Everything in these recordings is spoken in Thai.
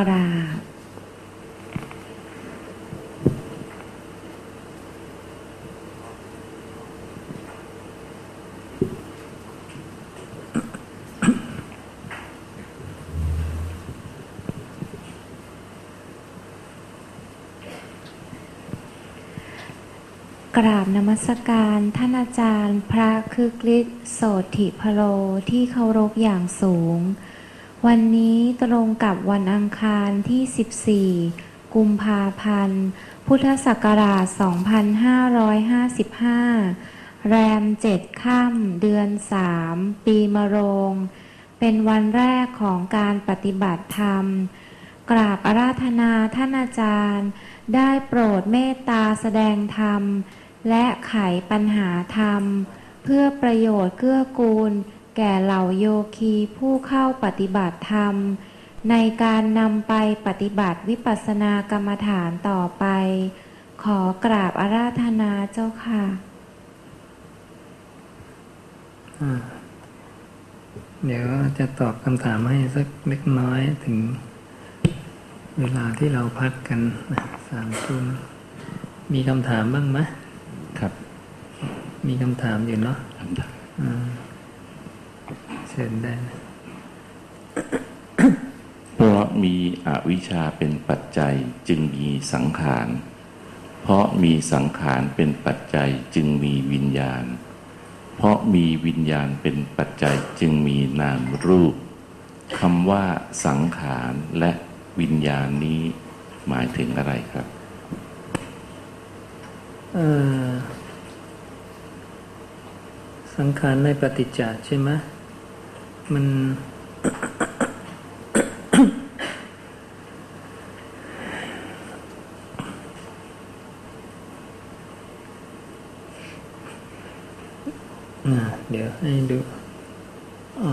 กราบกราบนมัสการท่านอาจารย์ พระคึกฤทธิ์โสติพโลที่เคารพอย่างสูง วันนี้ตรงกับวันอังคารที่ 14 กุมภาพันธ์ พุทธศักราช 2555 แรมเจ็ดค่ำเดือนสามปีมะโรง เป็นวันแรกของการปฏิบัติธรรม กราบอาราธนาท่านอาจารย์ ได้โปรดเมตตาแสดงธรรม และไขปัญหาธรรม เพื่อประโยชน์เกื้อกูล แก่เหล่าโยคีผู้เข้าปฏิบัติธรรม ในการนำไปปฏิบัติวิปัสสนากรรมฐานต่อไป ขอกราบอาราธนาเจ้าค่ะเดี๋ยวจะตอบคำถามให้สักเล็กน้อยถึงเวลาที่เราพักกันสามทุ่มมีคำถามบ้างไหมครับ มีคำถามอยู่เนาะคำถาม เชิญได้ เพราะมีอวิชชาเป็นปัจจัยจึงมีสังขาร เพราะมีสังขารเป็นปัจจัยจึงมีวิญญาณ เพราะมีวิญญาณเป็นปัจจัยจึงมีนามรูปคำว่าสังขารและวิญญาณนี้หมายถึงอะไรครับ สังขารในปฏิจจใช่ไหม มัน เดี๋ยวให้ดูอ๋อ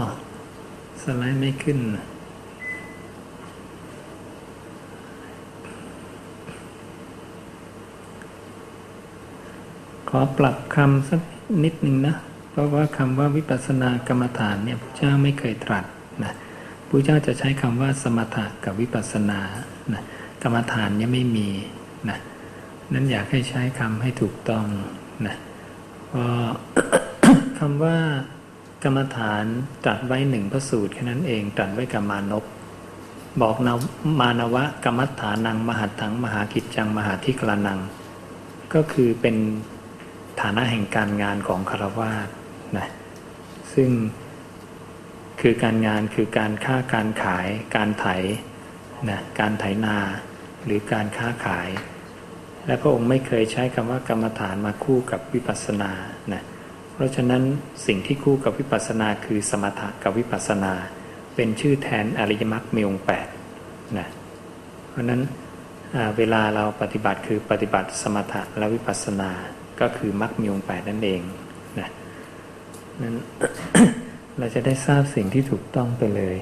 สไลด์ไม่ขึ้นขอปรับคำสักนิดหนึ่งนะ ราะว่าคำว่าวิปัสสนากรรมฐานเนี่ยพระเจ้าไม่เคยตรัสนะพระเจ้าจะใช้คำว่าสมถะกับวิปัสสนานะกรรมฐานเนี่ยไม่มีนะนั้นอยากให้ใช้คำให้ถูกต้องนะเพราะคำว่ากรรมฐานตรัสไว้หนึ่งพระสูตรแค่นั้นเองตรัสไว้กับมานพบอกนามานวะกรรมฐานัง มหัตถังมหากิจจังมหาทิกลานัง ก็คือเป็นฐานะแห่งการงานของคารวาส นะซึ่งคือการงานคือการค้าการขาย การไถนะการไถนาหรือการค้าขาย และพระองค์ไม่เคยใช้คำว่ากรรมฐานมาคู่กับวิปัสสนานะเพราะฉะนั้นสิ่งที่คู่กับวิปัสสนาคือสมถะกับวิปัสสนา เป็นชื่อแทนอริยมรรคมีองค์แปดนะเพราะนั้นเวลาเราปฏิบัติคือปฏิบัติสมถะและวิปัสสนาก็คือมรรคมีองค์แปดนั่นเอง นั้นเราจะได้ทราบสิ่งที่ถูกต้องไปเลย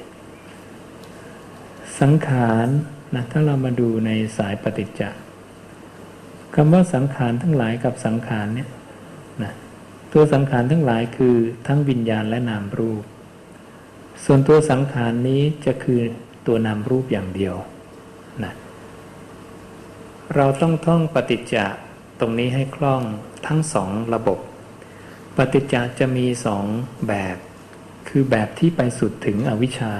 สังขารนะถ้าเรามาดูในสายปฏิจจคำว่าสังขารทั้งหลายกับสังขารเนี่ยนะตัวสังขารทั้งหลายคือทั้งวิญญาณและนามรูป ส่วนตัวสังขารนี้จะคือตัวนามรูปอย่างเดียวนะเราต้องท่องปฏิจจตรงนี้ให้คล่องทั้งสองระบบ ปฏิจจจะมีสองแบบ คือแบบที่ไปสุดถึงอวิชชา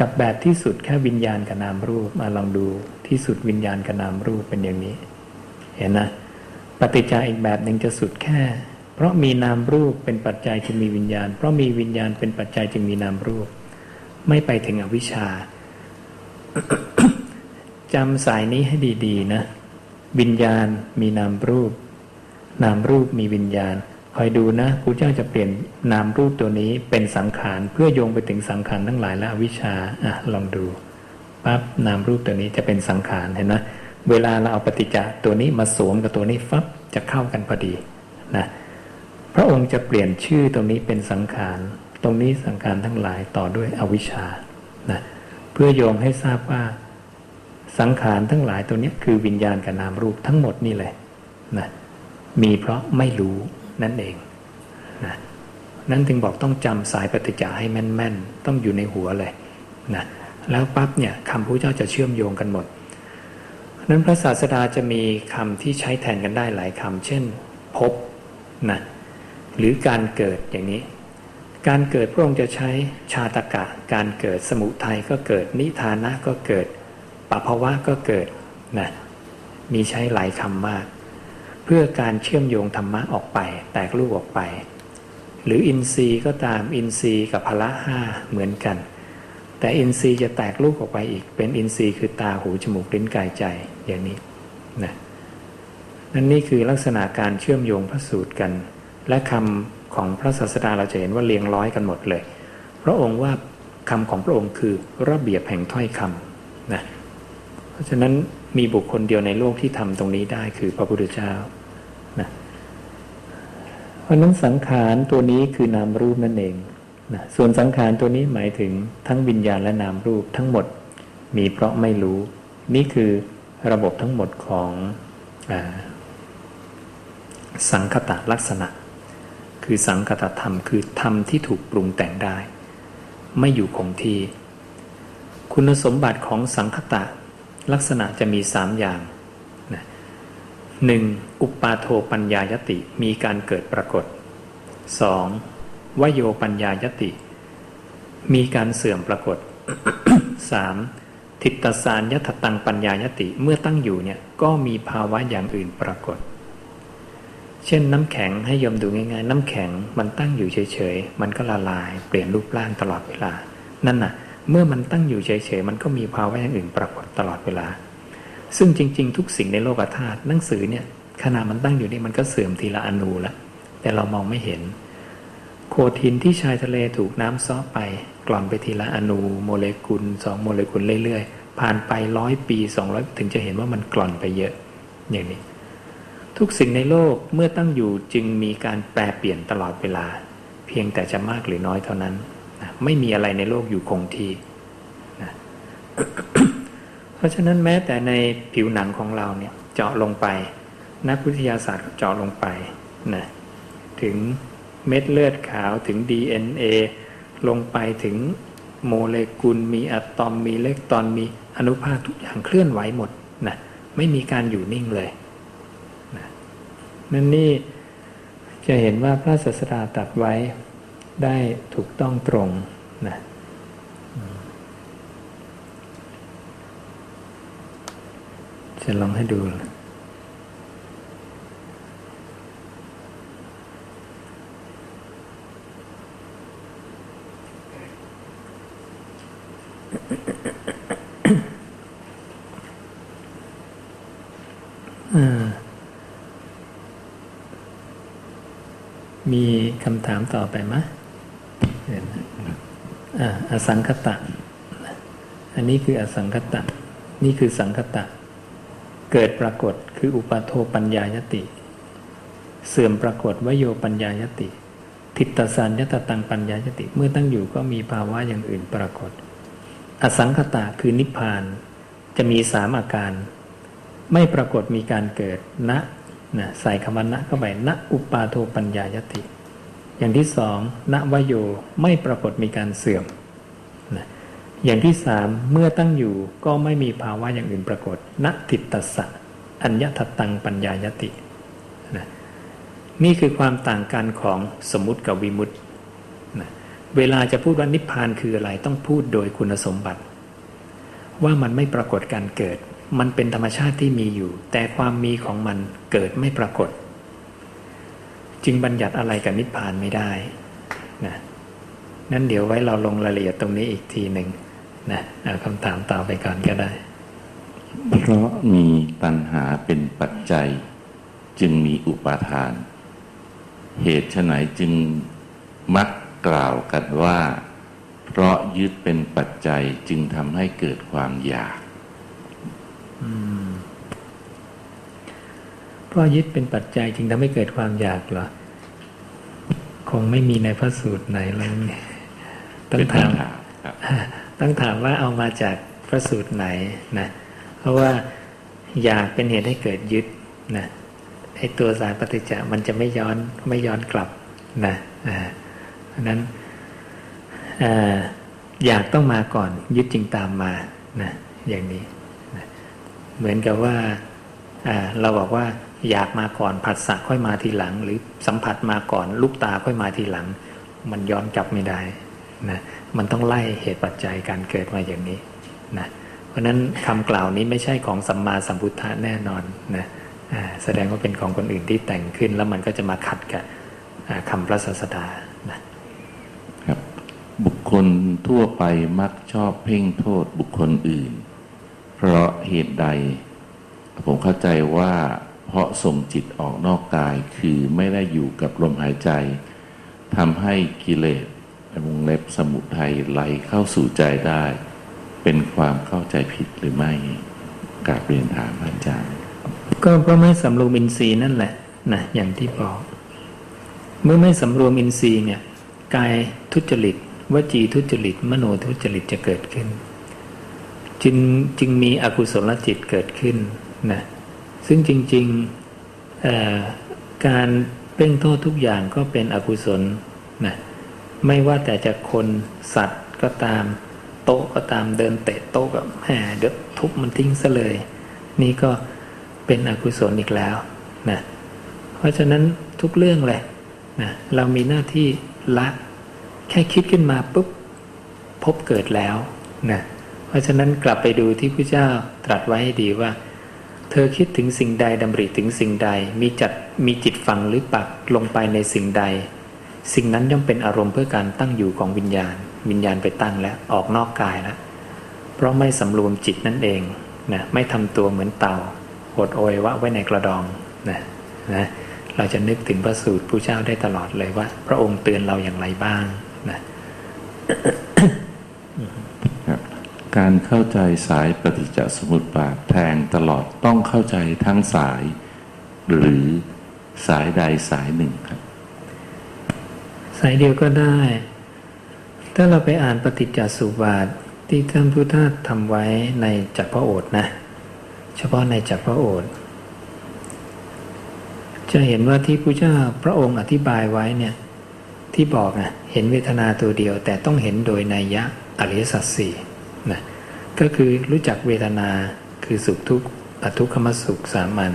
กับแบบที่สุดแค่วิญญาณกับนามรูปมาลองดูที่สุดวิญญาณกับนามรูปเป็นอย่างนี้ เห็นนะปฏิจจอีกแบบหนึ่งจะสุดแค่ เพราะมีนามรูปเป็นปัจจัยจึงมีวิญญาณ เพราะมีวิญญาณเป็นปัจจัยจึงมีนามรูป ไม่ไปถึงอวิชชาจำสายนี้ให้ดี ๆ นะ วิญญาณมีนามรูป นามรูปมีวิญญาณ คอยดูนะครูเจ้าจะเปลี่ยนนามรูปตัวนี้เป็นสังขารเพื่อโยงไปถึงสังขารทั้งหลายและอวิชชาอะลองดูปั๊บนามรูปตัวนี้จะเป็นสังขารเห็นไหมเวลาเราเอาปฏิจจตัวนี้มาสวมกับตัวนี้ฟับจะเข้ากันพอดีนะพระองค์จะเปลี่ยนชื่อตรงนี้เป็นสังขาร ตรงนี้สังขารทั้งหลายต่อด้วยอวิชชานะเพื่อโยงให้ทราบว่าสังขารทั้งหลายตัวนี้คือวิญญาณกับนามรูปทั้งหมดนี่แหละนะมีเพราะไม่รู้ นั่นเองนะนั้นถึงบอกต้องจำสายปฏิจจาให้แม่นๆ ต้องอยู่ในหัวเลยนะแล้วปั๊บเนี่ยคำพระเจ้าจะเชื่อมโยงกันหมด นั้นพระศาสดาจะมีคำที่ใช้แทนกันได้หลายคำเช่นพบนะหรือการเกิดอย่างนี้ การเกิดพระองค์จะใช้ชาตกะ การเกิดสมุทัยก็เกิด นิทานะก็เกิดปภาวะก็เกิดนะมีใช้หลายคำมาก พื่อการเชื่อมโยงธรรมะออกไป แตกลูกออกไป หรืออินทรีย์ก็ตามอินทรีย์กับพละห้าเหมือนกัน แต่อินทรีย์จะแตกลูกออกไปอีก เป็นอินทรีย์คือตาหูจมูกลิ้นกายใจอย่างนี้นะนั่นนี่คือลักษณะการเชื่อมโยงพระสูตรกัน และคำของพระศาสดาเราจะเห็นว่าเรียงร้อยกันหมดเลย พระองค์ว่าคำของพระองค์คือระเบียบแห่งถ้อยคำนะเพราะฉะนั้นมีบุคคลเดียวในโลกที่ทำตรงนี้ได้คือพระพุทธเจ้า ราะนั้นสังขารตัวนี้คือนามรูปนั่นเองนะส่วนสังขารตัวนี้หมายถึงทั้งวิญญาณและนามรูปทั้งหมดมีเพราะไม่รู้ นี่คือระบบทั้งหมดของอสังคตะลักษณะ คือสังคตธรรมคือธรรมที่ถูกปรุงแต่งได้ ไม่อยู่คงที่ คุณสมบัติของสังคตะลักษณะจะมีสามอย่าง หนึ่งอุปาโทปัญญายติมีการเกิดปรากฏสองวโยปัญญายติ มีการเสื่อมปรากฏสามทิฏฐสารยถตังปัญญายติเมื่อตั้งอยู่เนี่ยก็มีภาวะอย่างอื่นปรากฏ เช่นน้ำแข็งให้ยมดูง่ายๆ น้ำแข็งมันตั้งอยู่เฉยๆ มันก็ละลายเปลี่ยนรูปร่างตลอดเวลา นั่นน่ะ เมื่อมันตั้งอยู่เฉยๆ มันก็มีภาวะอย่างอื่นปรากฏตลอดเวลา ซึ่งจริง ๆ ทุกสิ่งในโลกธาตุหนังสือเนี่ยขณะมันตั้งอยู่นี่มันก็เสื่อมทีละอนูแล้วแต่เรามองไม่เห็น โคทินที่ชายทะเลถูกน้ำซ้อไป กล่อนไปทีละอนูโมเลกุลสองโมเลกุลเรื่อยๆ ผ่านไปร้อยปีสองร้อยถึงจะเห็นว่ามันกล่อนไปเยอะอย่างนี้ ทุกสิ่งในโลกเมื่อตั้งอยู่จึงมีการแปรเปลี่ยนตลอดเวลา เพียงแต่จะมากหรือน้อยเท่านั้นนะไม่มีอะไรในโลกอยู่คงที่นะ เพราะฉะนั้นแม้แต่ในผิวหนังของเราเนี่ยเจาะลงไป นักวิทยาศาสตร์เจาะลงไปนะถึงเม็ดเลือดขาวถึง DNA ลงไปถึงโมเลกุลมีอะตอมมีเล็กตอนมีอนุภาคทุกอย่างเคลื่อนไหวหมดนะไม่มีการอยู่นิ่งเลยนะนั่นนี่จะเห็นว่าพระศาสดาตัดไว้ได้ถูกต้องตรงนะ จะลองให้ดูมีคำถามต่อไปไหมอสังคตะ อันนี้คืออสังคตะ นี่คือสังคตะ เกิดปรากฏคืออุปาโทปัญญายติ เสื่อมปรากฏวโยปัญญายติ ทิฏฐสารยตตังปัญญายติเมื่อตั้งอยู่ก็มีภาวะอย่างอื่นปรากฏ อสังคตะคือนิพพาน จะมีสามอาการ ไม่ปรากฏมีการเกิดณนะใส่คำว่าณเข้าไปณอุปาโทปัญญายติ อย่างที่สองณวโยไม่ปรากฏมีการเสื่อม อย่างที่สามเมื่อตั้งอยู่ก็ไม่มีภาวะอย่างอื่นปรากฏณติตสะอัญญทัตตังปัญญายตินะนี่คือความต่างกันของสมมุติกับวิมุตตินะเวลาจะพูดว่านิพพานคืออะไรต้องพูดโดยคุณสมบัติ ว่ามันไม่ปรากฏการเกิด มันเป็นธรรมชาติที่มีอยู่ แต่ความมีของมันเกิดไม่ปรากฏ จึงบัญญัติอะไรกับนิพพานไม่ได้นะนั้นเดี๋ยวไว้เราลงรายละเอียดตรงนี้อีกทีหนึ่ง นะเอาคำถามต่อไปก่อนก็ได้ เพราะมีตัณหาเป็นปัจจัย จึงมีอุปาทาน เหตุไฉนจึงมักกล่าวกันว่า เพราะยึดเป็นปัจจัยจึงทำให้เกิดความอยากเพราะยึดเป็นปัจจัยจึงทำให้เกิดความอยากเหรอ คงไม่มีในพระสูตรไหนเลยต้องถาม ต้องถามว่าเอามาจากพระสูตรไหนนะเพราะว่าอยากเป็นเหตุให้เกิดยึดนะไอตัวสารปฏิจจมันจะไม่ย้อนไม่ย้อนกลับนะอ่าเพราะนั้นอยากต้องมาก่อน ยึดจึงตามมานะอย่างนี้นะเหมือนกับว่าเราบอกว่าอยากมาก่อนผัสสะค่อยมาทีหลัง หรือสัมผัสมาก่อนลูกตาค่อยมาทีหลัง มันย้อนกลับไม่ได้นะ มันต้องไล่เหตุปัจจัยการเกิดมาอย่างนี้นะเพราะนั้นคำกล่าวนี้ไม่ใช่ของสัมมาสัมพุทธะแน่นอนนะแสดงว่าเป็นของคนอื่นที่แต่งขึ้น แล้วมันก็จะมาขัดกับคำพระศาสดานะครับ บุคคลทั่วไปมักชอบเพ่งโทษบุคคลอื่น เพราะเหตุใด ผมเข้าใจว่าเพราะส่งจิตออกนอกกายคือไม่ได้อยู่กับลมหายใจทำให้กิเลส วงเล็บสมุทัยไหลเข้าสู่ใจได้ เป็นความเข้าใจผิดหรือไม่กราบเรียนถามอาจารย์ ก็เพราะไม่สำรวมอินทรีย์นั่นแหละนะอย่างที่บอก เมื่อไม่สำรวมอินทรีย์เนี่ยกายทุจริตวจีทุจริต มโนทุจริตจะเกิดขึ้น จึงจึงมีอกุศลจิตเกิดขึ้นนะซึ่งจริงๆการเป้งโทษทุกอย่างก็เป็นอกุศลนะ ไม่ว่าแต่จะคนสัตว์ก็ตาม โต๊ะก็ตามเดินเตะโต๊ะกับแหมเดี๋ยวทุบมันทิ้งซะเลย นี่ก็เป็นอกุศลอีกแล้วนะเพราะฉะนั้นทุกเรื่องเลยนะเรามีหน้าที่ละ แค่คิดขึ้นมาปุ๊บพบเกิดแล้วนะเพราะฉะนั้นกลับไปดูที่พระเจ้าตรัสไว้ให้ดีว่า เธอคิดถึงสิ่งใดดำริถึงสิ่งใดมีจัดมีจิตฝังหรือปักลงไปในสิ่งใด สิ่งนั้นย่อมเป็นอารมณ์เพื่อการตั้งอยู่ของวิญญาณ วิญญาณไปตั้งแล้วออกนอกกายแล้วเพราะไม่สำรวมจิตนั่นเองนะไม่ทำตัวเหมือนเต่าหดโอยวะไว้ในกระดองนะนะเราจะนึกถึงพระสูตรผู้เจ้าได้ตลอดเลยว่า พระองค์เตือนเราอย่างไรบ้างนะการเข้าใจสายปฏิจจสมุปบาทแทงตลอดต้องเข้าใจทั้งสาย หรือสายใดสายหนึ่งครับ สายเดียวก็ได้ ถ้าเราไปอ่านปฏิจจสุบาทที่ท่านพุทธททำไว้ในจักรพระโอษนะ เฉพาะในจักรพระโอษจะเห็นว่าที่พระเจ้าพระองค์อธิบายไว้เนี่ยที่บอกนะเห็นเวทนาตัวเดียว แต่ต้องเห็นโดยนัยยะอริยสัจสี่นะก็คือรู้จักเวทนาคือสุขทุกข์อทุกขมสุขสามัญ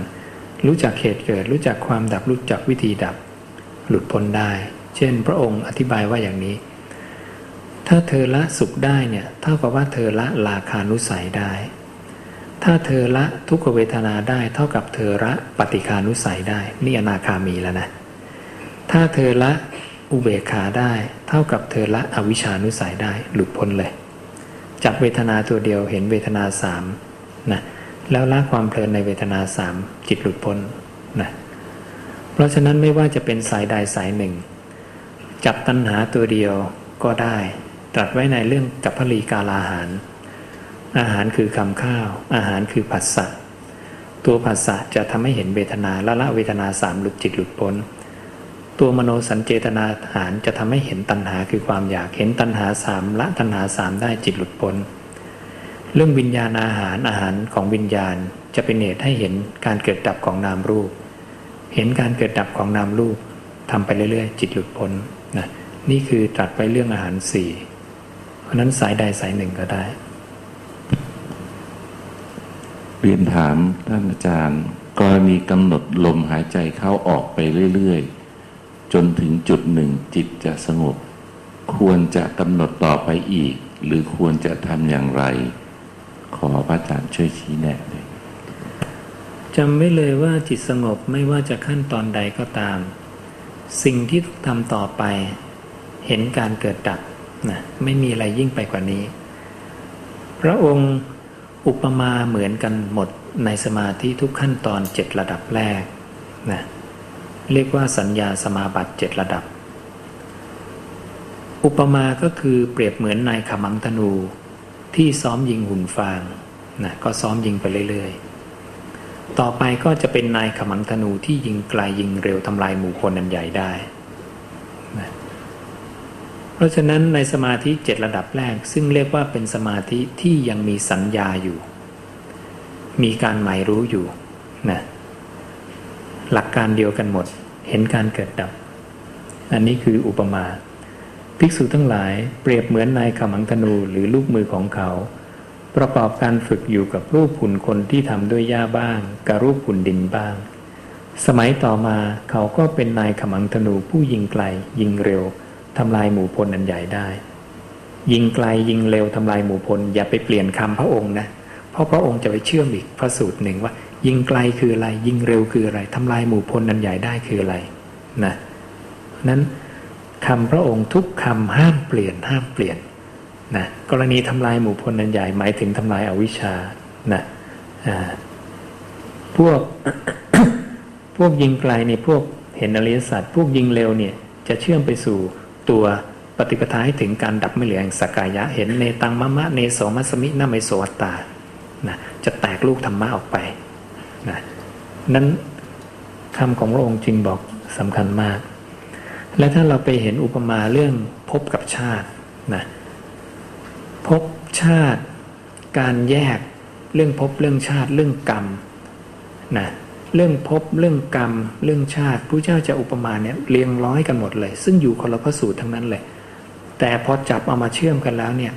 รู้จักเหตุเกิด รู้จักความดับรู้จักวิธีดับ หลุดพ้นได้ เช่น พระองค์อธิบายว่าอย่างนี้ ถ้าเธอละสุขได้เนี่ยเท่ากับว่าเธอละลาคานุสัยได้ ถ้าเธอละทุกขเวทนาได้เท่ากับเธอละปฏิคานุสัยได้ นี่อนาคามีแล้วนะ ถ้าเธอละอุเบกขาได้เท่ากับเธอละอวิชานุสัยได้หลุดพ้นเลยจับเวทนาตัวเดียวเห็นเวทนาสามนะแล้วละความเพลินในเวทนาสามจิตหลุดพ้นนะเพราะฉะนั้นไม่ว่าจะเป็นสายใดสายหนึ่ง จับตัณหาตัวเดียวก็ได้ ตรัสไว้ในเรื่องกับพลีกาลาหาร อาหารคือคำข้าว อาหารคือผัสสะตัวผัสสะจะทำให้เห็นเวทนาละละเวทนาสามหลุดจิตหลุดพ้น ตัวมโนสัญเจตนาหารจะทำให้เห็นตัณหาคือความอยากเห็นตัณหาสามละตัณหาสามได้จิตหลุดพ้น เรื่องวิญญาณอาหารอาหารของวิญญาณจะเป็นเหตุให้เห็นการเกิดดับของนามรูป เห็นการเกิดดับของนามรูปทำไปเรื่อยๆ จิตหลุดพ้น นะนี่คือตรัสไปเรื่องอาหารสี่เพราะนั้นสายใดสายหนึ่งก็ได้ เรียนถามท่านอาจารย์กรณีกำหนดลมหายใจเข้าออกไปเรื่อยๆ จนถึงจุดหนึ่งจิตจะสงบ ควรจะกำหนดต่อไปอีก หรือควรจะทำอย่างไร ขอพระอาจารย์ช่วยชี้แนะเลยจำไว้เลยว่าจิตสงบไม่ว่าจะขั้นตอนใดก็ตาม สิ่งที่ทำต่อไป เห็นการเกิดดับนะไม่มีอะไรยิ่งไปกว่านี้ พระองค์อุปมาเหมือนกันหมดในสมาธิทุกขั้นตอนเจ็ดระดับแรกนะเรียกว่าสัญญาสมาบัติเจ็ดระดับ อุปมาก็คือเปรียบเหมือนนายขมังธนูที่ซ้อมยิงหุ่นฟางนะก็ซ้อมยิงไปเรื่อยๆ ต่อไปก็จะเป็นนายขมังธนูที่ยิงไกลยยิงเร็วทำลายหมู่คนนันใหญ่ได้นะเพราะฉะนั้นในสมาธิเจ็ดระดับแรก ซึ่งเรียกว่าเป็นสมาธิที่ยังมีสัญญาอยู่ มีการหมายรู้อยู่นะหลักการเดียวกันหมด เห็นการเกิดดับ อันนี้คืออุปมา ภิกษุทั้งหลายเปรียบเหมือนนายขมังธนูหรือลูกมือของเขา ประกอบการฝึกอยู่กับรูปหุ่นคนที่ทำด้วยหญ้าบ้าง กับรูปหุ่นดินบ้าง สมัยต่อมาเขาก็เป็นนายขมังธนูผู้ยิงไกล ยิงเร็วทำลายหมู่พลอันใหญ่ได้ ยิงไกลยิงเร็วทำลายหมู่พลอย่าไปเปลี่ยนคำพระองค์นะเพราะพระองค์จะไปเชื่อมอีกพระสูตรหนึ่งว่า ยิงไกลคืออะไร ยิงเร็วคืออะไรทำลายหมู่พลอันใหญ่ได้คืออะไรนะนั้นคำพระองค์ทุกคำห้ามเปลี่ยนห้ามเปลี่ยน นะกรณีทำลายหมู่พลนันใหญ่หมายถึงทำลายอาวิชชานะพวกพวกยิงไกลเนี่ยพวกเห็นอริยสัจพวกยิงเร็วเนี่ยจะเชื่อมไปสู่ตัวปฏิปทาให้ถึงการดับไม่เหลือแห่งสกายะ เห็นเนตังมะมะเนโสมัสมินาไมโสอัตตานะจะแตกลูกธรรมะออกไปนะนั้นคำของพระองค์จึงบอกสำคัญมาก และถ้าเราไปเห็นอุปมาเรื่องพบกับชาตินะ ภพชาติ การแยกเรื่องภพเรื่องชาติเรื่องกรรมนะเรื่องภพเรื่องกรรม เรื่องชาติผู้เจ้าจะอุปมาเนี่ยเรียงร้อยกันหมดเลย ซึ่งอยู่คนละพระสูตรทั้งนั้นเลย แต่พอจับเอามาเชื่อมกันแล้วเนี่ย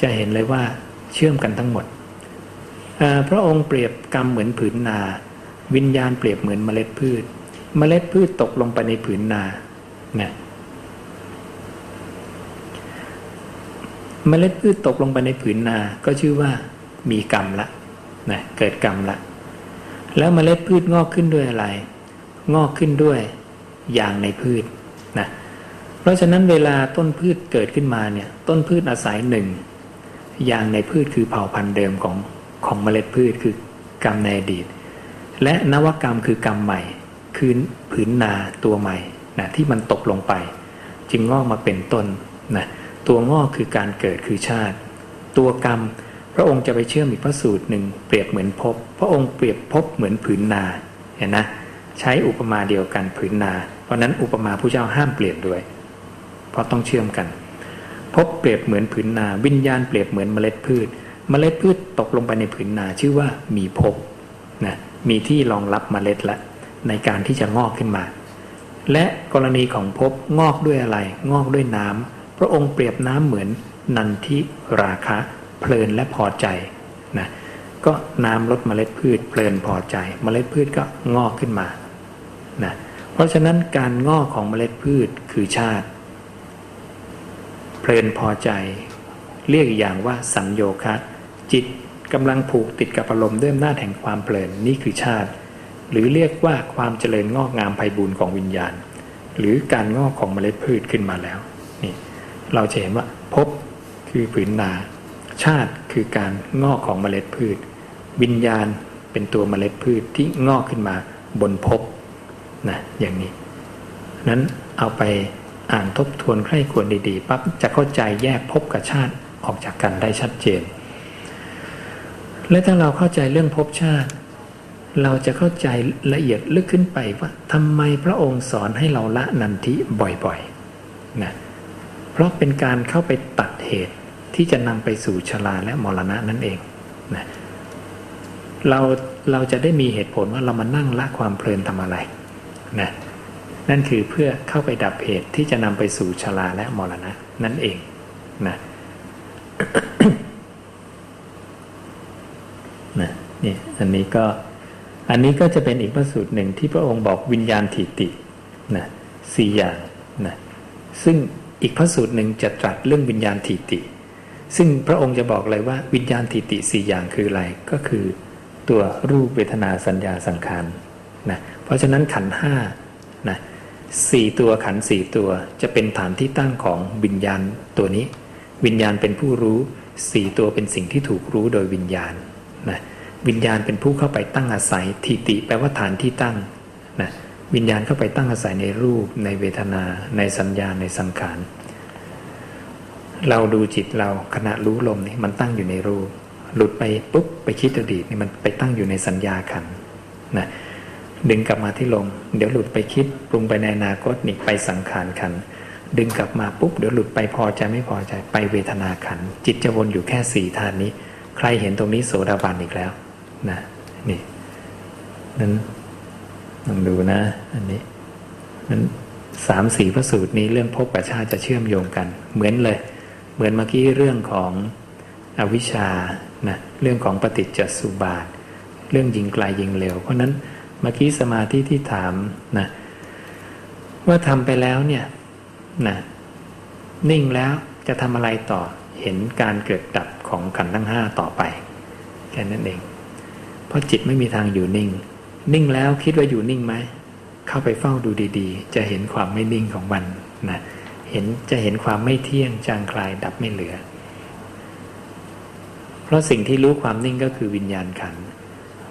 จะเห็นเลยว่าเชื่อมกันทั้งหมดพระองค์เปรียบกรรมเหมือนผืนนา วิญญาณเปรียบเหมือนเมล็ดพืช เมล็ดพืชตกลงไปในผืนนานะ เมล็ดพืชตกลงไปในผืนนา ก็ชื่อว่ามีกรรมละนะเกิดกรรมละ แล้วเมล็ดพืชงอกขึ้นด้วยอะไร งอกขึ้นด้วยอย่างในพืชนะเพราะฉะนั้นเวลาต้นพืชเกิดขึ้นมาเนี่ยต้นพืชอาศัยหนึ่งอย่างในพืชคือเผ่าพันธุ์เดิมของของเมล็ดพืชคือกรรมในอดีต และนวกรรมคือกรรมใหม่คือผืนนาตัวใหม่นะที่มันตกลงไป จึงงอกมาเป็นต้นนะ ตัวงอกคือการเกิดคือชาติ ตัวกรรม พระองค์จะไปเชื่อมอีกพระสูตรหนึ่งเปรียบเหมือนพบ พระองค์เปรียบพบเหมือนผืนนาเห็นนะใช้อุปมาเดียวกันผืนนา เพราะนั้นอุปมาผู้เจ้าห้ามเปลี่ยนด้วย เพราะต้องเชื่อมกัน พบเปรียบเหมือนผืนนา วิญญาณเปรียบเหมือนเมล็ดพืช เมล็ดพืชตกลงไปในผืนนาชื่อว่ามีพบนะมีที่รองรับเมล็ดละในการที่จะงอกขึ้นมา และกรณีของภพงอกด้วยอะไร งอกด้วยน้ำ พระองค์เปรียบน้ำเหมือนนันทิราคะ เพลินและพอใจนะก็น้ำลดเมล็ดพืช เพลินพอใจ เมล็ดพืชก็งอกขึ้นมานะเพราะฉะนั้นการงอกของเมล็ดพืชคือชาติ เพลินพอใจ เรียกอย่างว่าสัญโยคะจิตกำลังผูกติดกับอารมณ์ด้วยอำนาจแห่งความเพลินนี่คือชาติ หรือเรียกว่าความเจริญงอกงามไพบูรณ์ของวิญญาณ หรือการงอกของเมล็ดพืชขึ้นมาแล้ว เราจะเห็นว่าพบคือผืนนา ชาติคือการงอกของเมล็ดพืช วิญญาณเป็นตัวเมล็ดพืชที่งอกขึ้นมาบนพบนะอย่างนี้ นั้นเอาไปอ่านทบทวนใคร่ควรดีๆปั๊บจะเข้าใจแยกพบกับชาติออกจากกันได้ชัดเจน และถ้าเราเข้าใจเรื่องพบชาติ เราจะเข้าใจละเอียดลึกขึ้นไปว่าทำไมพระองค์สอนให้เราละนันทิบ่อยๆนะ ราะเป็นการเข้าไปตัดเหตุที่จะนำไปสู่ชราและมรณะนั่นเองนะเราเราจะได้มีเหตุผลว่าเรามานั่งละความเพลินทำอะไรนะนั่นคือเพื่อเข้าไปดับเหตุที่จะนำไปสู่ชราและมรณะนั่นเองนะนะนี่อันนี้ก็อันนี้ก็จะเป็นอีกพระสูตรหนึ่งที่พระองค์บอกวิญญาณถิตินะสี่อย่างนะซึ่ง อีกพระสูตรหนึ่งจะตรัสเรื่องวิญญาณถิติ ซึ่งพระองค์จะบอกเลยว่าวิญญาณถิติสี่อย่างคืออะไรก็คือ ตัวรูปเวทนาสัญญาสังขารนะเพราะฉะนั้นขันห้านะสี่ตัวขันสี่ตัวจะเป็นฐานที่ตั้งของวิญญาณตัวนี้ วิญญาณเป็นผู้รู้สี่ตัวเป็นสิ่งที่ถูกรู้โดยวิญญาณนะวิญญาณเป็นผู้เข้าไปตั้งอาศัยทิติแปลว่าฐานที่ตั้งนะ วิญญาณเข้าไปตั้งอาศัยในรูปในเวทนา ในสัญญาในสังขาร เราดูจิตเราขณะรู้ลมนี่มันตั้งอยู่ในรูป หลุดไปปุ๊บไปคิดอดีตนี่มันไปตั้งอยู่ในสัญญาขันนะดึงกลับมาที่ลมเดี๋ยวหลุดไปคิดปรุงไปในอนาคตนี่ไปสังขารขัน ดึงกลับมาปุ๊บเดี๋ยวหลุดไปพอใจไม่พอใจไปเวทนาขัน จิตจะวนอยู่แค่สี่ธาตุนี้ ใครเห็นตรงนี้โสดาบันอีกแล้วนะนี่นั้น ลองดูนะ อันนี้นั้นสามสี่พระสูตรนี้เรื่องภพกับชาติจะเชื่อมโยงกัน เหมือนเลย เหมือนเมื่อกี้เรื่องของอวิชชานะเรื่องของปฏิจจสุบาท เรื่องยิงไกลยิงเร็ว เพราะนั้นเมื่อกี้สมาธิที่ถามนะว่าทำไปแล้วเนี่ยนะนิ่งแล้วจะทำอะไรต่อเห็นการเกิดดับของขันธ์ทั้งห้าต่อไปแค่นั้นเอง เพราะจิตไม่มีทางอยู่นิ่ง นิ่งแล้วคิดว่าอยู่นิ่งไหมเข้าไปเฝ้าดูดีๆ จะเห็นความไม่นิ่งของมันนะเห็นจะเห็นความไม่เที่ยงจางคลายดับไม่เหลือ เพราะสิ่งที่รู้ความนิ่งก็คือวิญญาณขัน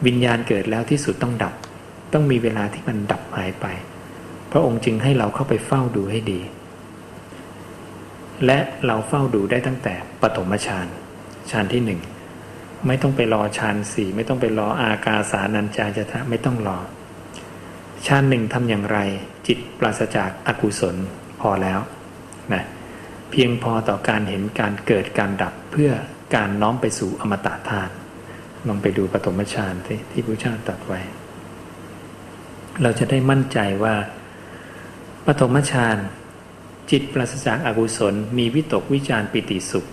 วิญญาณเกิดแล้วที่สุดต้องดับ ต้องมีเวลาที่มันดับหายไป พระองค์จึงให้เราเข้าไปเฝ้าดูให้ดี และเราเฝ้าดูได้ตั้งแต่ปฐมฌานฌานที่หนึ่ง ไม่ต้องไปรอฌานสี่ไม่ต้องไปรออากาสานัญจายตะไม่ต้องรอฌานหนึ่งทำอย่างไร จิตปราศจากอากุศลพอแล้วนะเพียงพอต่อการเห็นการเกิดการดับเพื่อการน้อมไปสู่อมตะธาตุลองไปดูปฐมฌานที่ที่พระเจ้าตรัสไว้ เราจะได้มั่นใจว่าปฐมฌานจิตปราศจากอากุศล มีวิตกวิจารปิติสุข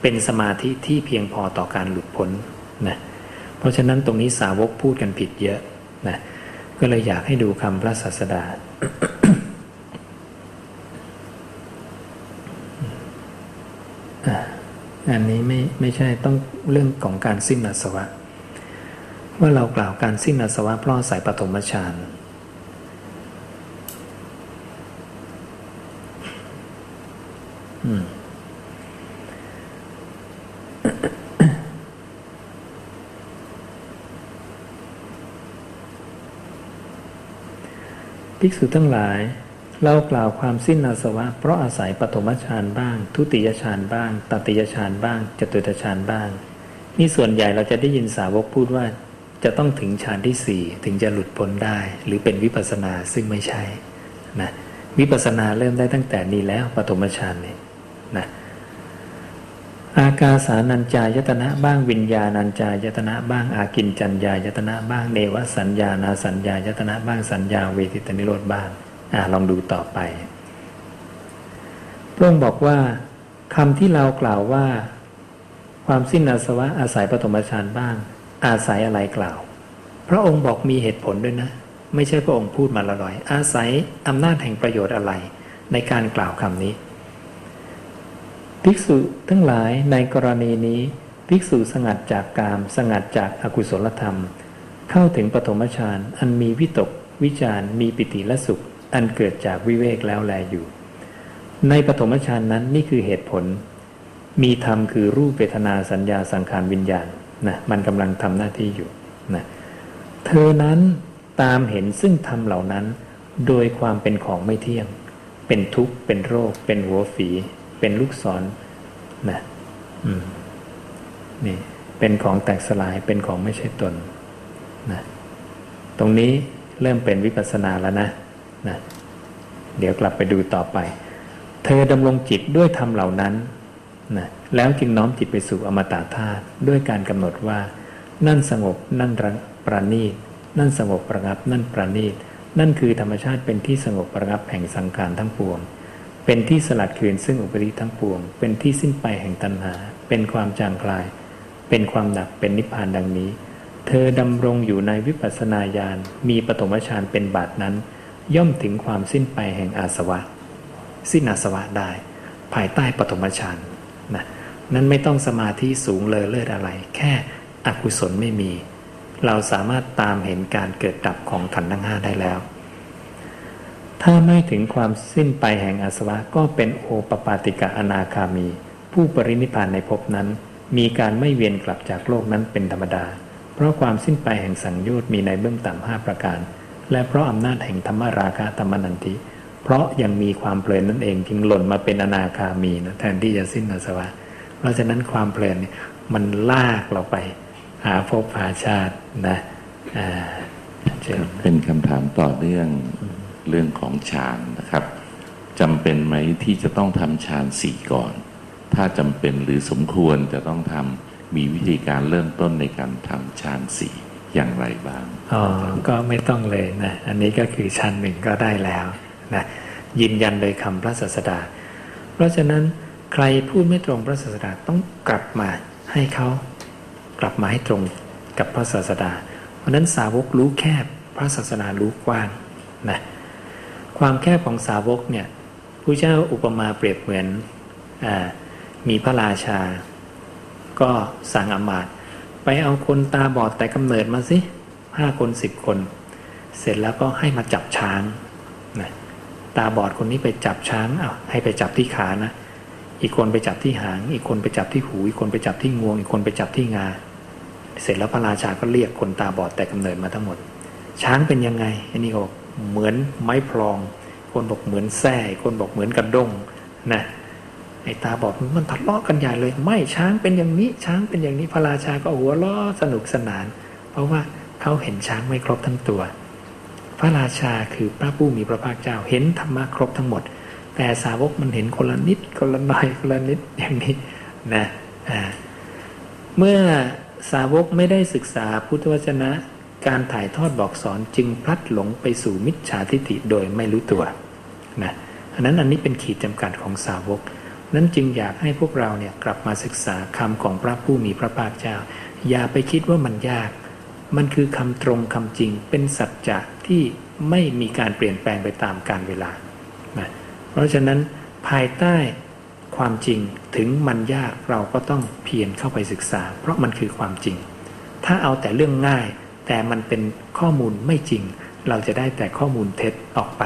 เป็นสมาธิที่เพียงพอต่อการหลุดพ้นนะเพราะฉะนั้นตรงนี้สาวกพูดกันผิดเยอะนะก็เลยอยากให้ดูคำพระศาสดาอันนี้ไม่ไม่ใช่ต้องเรื่องของการสิ้นอาสวะ ว่าเรากล่าวการสิ้นอาสวะเพราะสายปฐมฌานอืม ภิกษุทั้งหลาย เรากล่าวความสิ้นอาสวะ เพราะอาศัยปฐมฌานบ้าง ทุติยฌานบ้าง ตติยฌานบ้างจตุตฌานบ้าง นี่ส่วนใหญ่เราจะได้ยินสาวกพูดว่า จะต้องถึงฌานที่สี่ถึงจะหลุดพ้นได้ หรือเป็นวิปัสนาซึ่งไม่ใช่นะวิปัสสนาเริ่มได้ตั้งแต่นี้แล้วปฐมฌานเนี่ยนะ อากาสานัญจายตนะบ้างวิญญาณัญจายตนะบ้างอากินจัญญายตนะบ้างเนวสัญญานาสัญญายตนะบ้างสัญญาเวทิตนิโรธบ้างอ่าลองดูต่อไปพระองค์บอกว่าคำที่เรากล่าวว่า ความสิ้นอาสวะอาศัยปฐมฌานบ้าง อาศัยอะไรกล่าว พระองค์บอกมีเหตุผลด้วยนะ ไม่ใช่พระองค์พูดมาลอยๆอาศัยอำนาจแห่งประโยชน์อะไร ในการกล่าวคำนี้ ภิกษุทั้งหลายในกรณีนี้ ภิกษุสงัดจากกาม สงัดจากอากุศลธรรม เข้าถึงปฐมฌานอันมีวิตก วิจารมีปิติและสุข อันเกิดจากวิเวกแล้วแลอยู่ ในปฐมฌานนั้นนี่คือเหตุผล มีธรรมคือรูปเวทนาสัญญาสังขารวิญญาณนะมันกำลังทำหน้าที่อยู่นะเธอนั้นตามเห็นซึ่งธรรมเหล่านั้น โดยความเป็นของไม่เที่ยง เป็นทุกข์เป็นโรค เป็นหัวฝี เป็นลูกศรนะนี่เป็นของแตกสลายเป็นของไม่ใช่ตนนะตรงนี้เริ่มเป็นวิปัสสนาแล้วนะนะ เดี๋ยวกลับไปดูต่อไป เธอดำรงจิตด้วยธรรมเหล่านั้นนะแล้วจึงน้อมจิตไปสู่อมตะธาตุด้วยการกำหนดว่า นั่นสงบนั่นประณีตนั่นสงบประงับนั่นประณีตนั่นคือธรรมชาติเป็นที่สงบประงับแห่งสังขารทั้งปวง เป็นที่สลัดคืนซึ่งอุปริทั้งปวง เป็นที่สิ้นไปแห่งตัณหา เป็นความจางคลาย เป็นความดับเป็นนิพพานดังนี้ เธอดำรงอยู่ในวิปัสสนาญาณมีปฐมฌานเป็นบาทนั้น ย่อมถึงความสิ้นไปแห่งอาสวะ สิ้นอาสวะได้ ภายใต้ปฐมฌานนะนั้นไม่ต้องสมาธิสูงเลยเลิศอะไร แค่อกุศลไม่มี เราสามารถตามเห็นการเกิดดับของขันธ์ทั้งห้าได้แล้ว ถ้าไม่ถึงความสิ้นไปแห่งอาสวะก็เป็นโอปปาติกะอนาคามี ผู้ปรินิพานในภพนั้น มีการไม่เวียนกลับจากโลกนั้นเป็นธรรมดา เพราะความสิ้นไปแห่งสังโยชน์มีในเบื้องต่ำห้าประการ และเพราะอำนาจแห่งธรรมราคะธรรมนันติเพราะยังมีความเพลินนั่นเองจึงหล่นมาเป็นอนาคามีนะแทนที่จะสิ้นอาสวะ เพราะฉะนั้นความเพลินมันลากเราไป หาภพหาชาตินะเป็นคำถามต่อเรื่อง เรื่องของฌานนะครับจำเป็นไหมที่จะต้องทำฌานสี่ก่อน ถ้าจำเป็นหรือสมควรจะต้องทำมีวิธีการเริ่มต้นในการทำฌานสี่อย่างไรบ้างอ๋อก็ไม่ต้องเลยนะอันนี้ก็คือชั้นหนึ่งก็ได้แล้วนะยืนยันโดยคำพระศาสดา เพราะฉะนั้นใครพูดไม่ตรงพระศาสดาต้องกลับมาให้เขากลับมาให้ตรงกับพระศาสดา เพราะนั้นสาวกรู้แคบพระศาสนารู้กว้างนะ ความแคบของสาวกเนี่ยผู้เจ้าอุปมาเปรียบเหมือนอมีพระราชา ก็สั่งอมาตไปเอาคนตาบอดแต่กำเนิดมาสิห้าคนสิบคน เสร็จแล้วก็ให้มาจับช้างนะตาบอดคนนี้ไปจับช้างเอาให้ไปจับที่ขานะอีกคนไปจับที่หาง อีกคนไปจับที่หู อีกคนไปจับที่งวง อีกคนไปจับที่งา เสร็จแล้วพระราชาก็เรียกคนตาบอดแต่กำเนิดมาทั้งหมด ช้างเป็นยังไงอันนี้ก็ เหมือนไม้พลอง คนบอกเหมือนแส้คนบอกเหมือนกระด้งนะไอ้ตาบอกมันทะเลาะกันใหญ่เลย ไม่ช้างเป็นอย่างนี้ช้างเป็นอย่างนี้พระราชาก็หัวล้อสนุกสนาน เพราะว่าเขาเห็นช้างไม่ครบทั้งตัว พระราชาคือพระผู้มีพระภาคเจ้าเห็นธรรมะครบทั้งหมด แต่สาวกมันเห็นคนละนิดคนละหน่อยคนละนิดอย่างนี้นะเมื่อสาวกไม่ได้ศึกษาพุทธวจนะ การถ่ายทอดบอกสอนจึงพลัดหลงไปสู่มิจฉาทิฏฐิโดยไม่รู้ตัวนะอันนั้นอันนี้เป็นขีดจำกัดของสาวก นั้นจึงอยากให้พวกเราเนี่ยกลับมาศึกษาคำของพระผู้มีพระภาคเจ้า อย่าไปคิดว่ามันยาก มันคือคำตรงคำจริง เป็นสัจจะที่ไม่มีการเปลี่ยนแปลงไปตามกาลเวลานะเพราะฉะนั้นภายใต้ความจริงถึงมันยากเราก็ต้องเพียรเข้าไปศึกษา เพราะมันคือความจริง ถ้าเอาแต่เรื่องง่าย แต่มันเป็นข้อมูลไม่จริง เราจะได้แต่ข้อมูลเท็จออกไป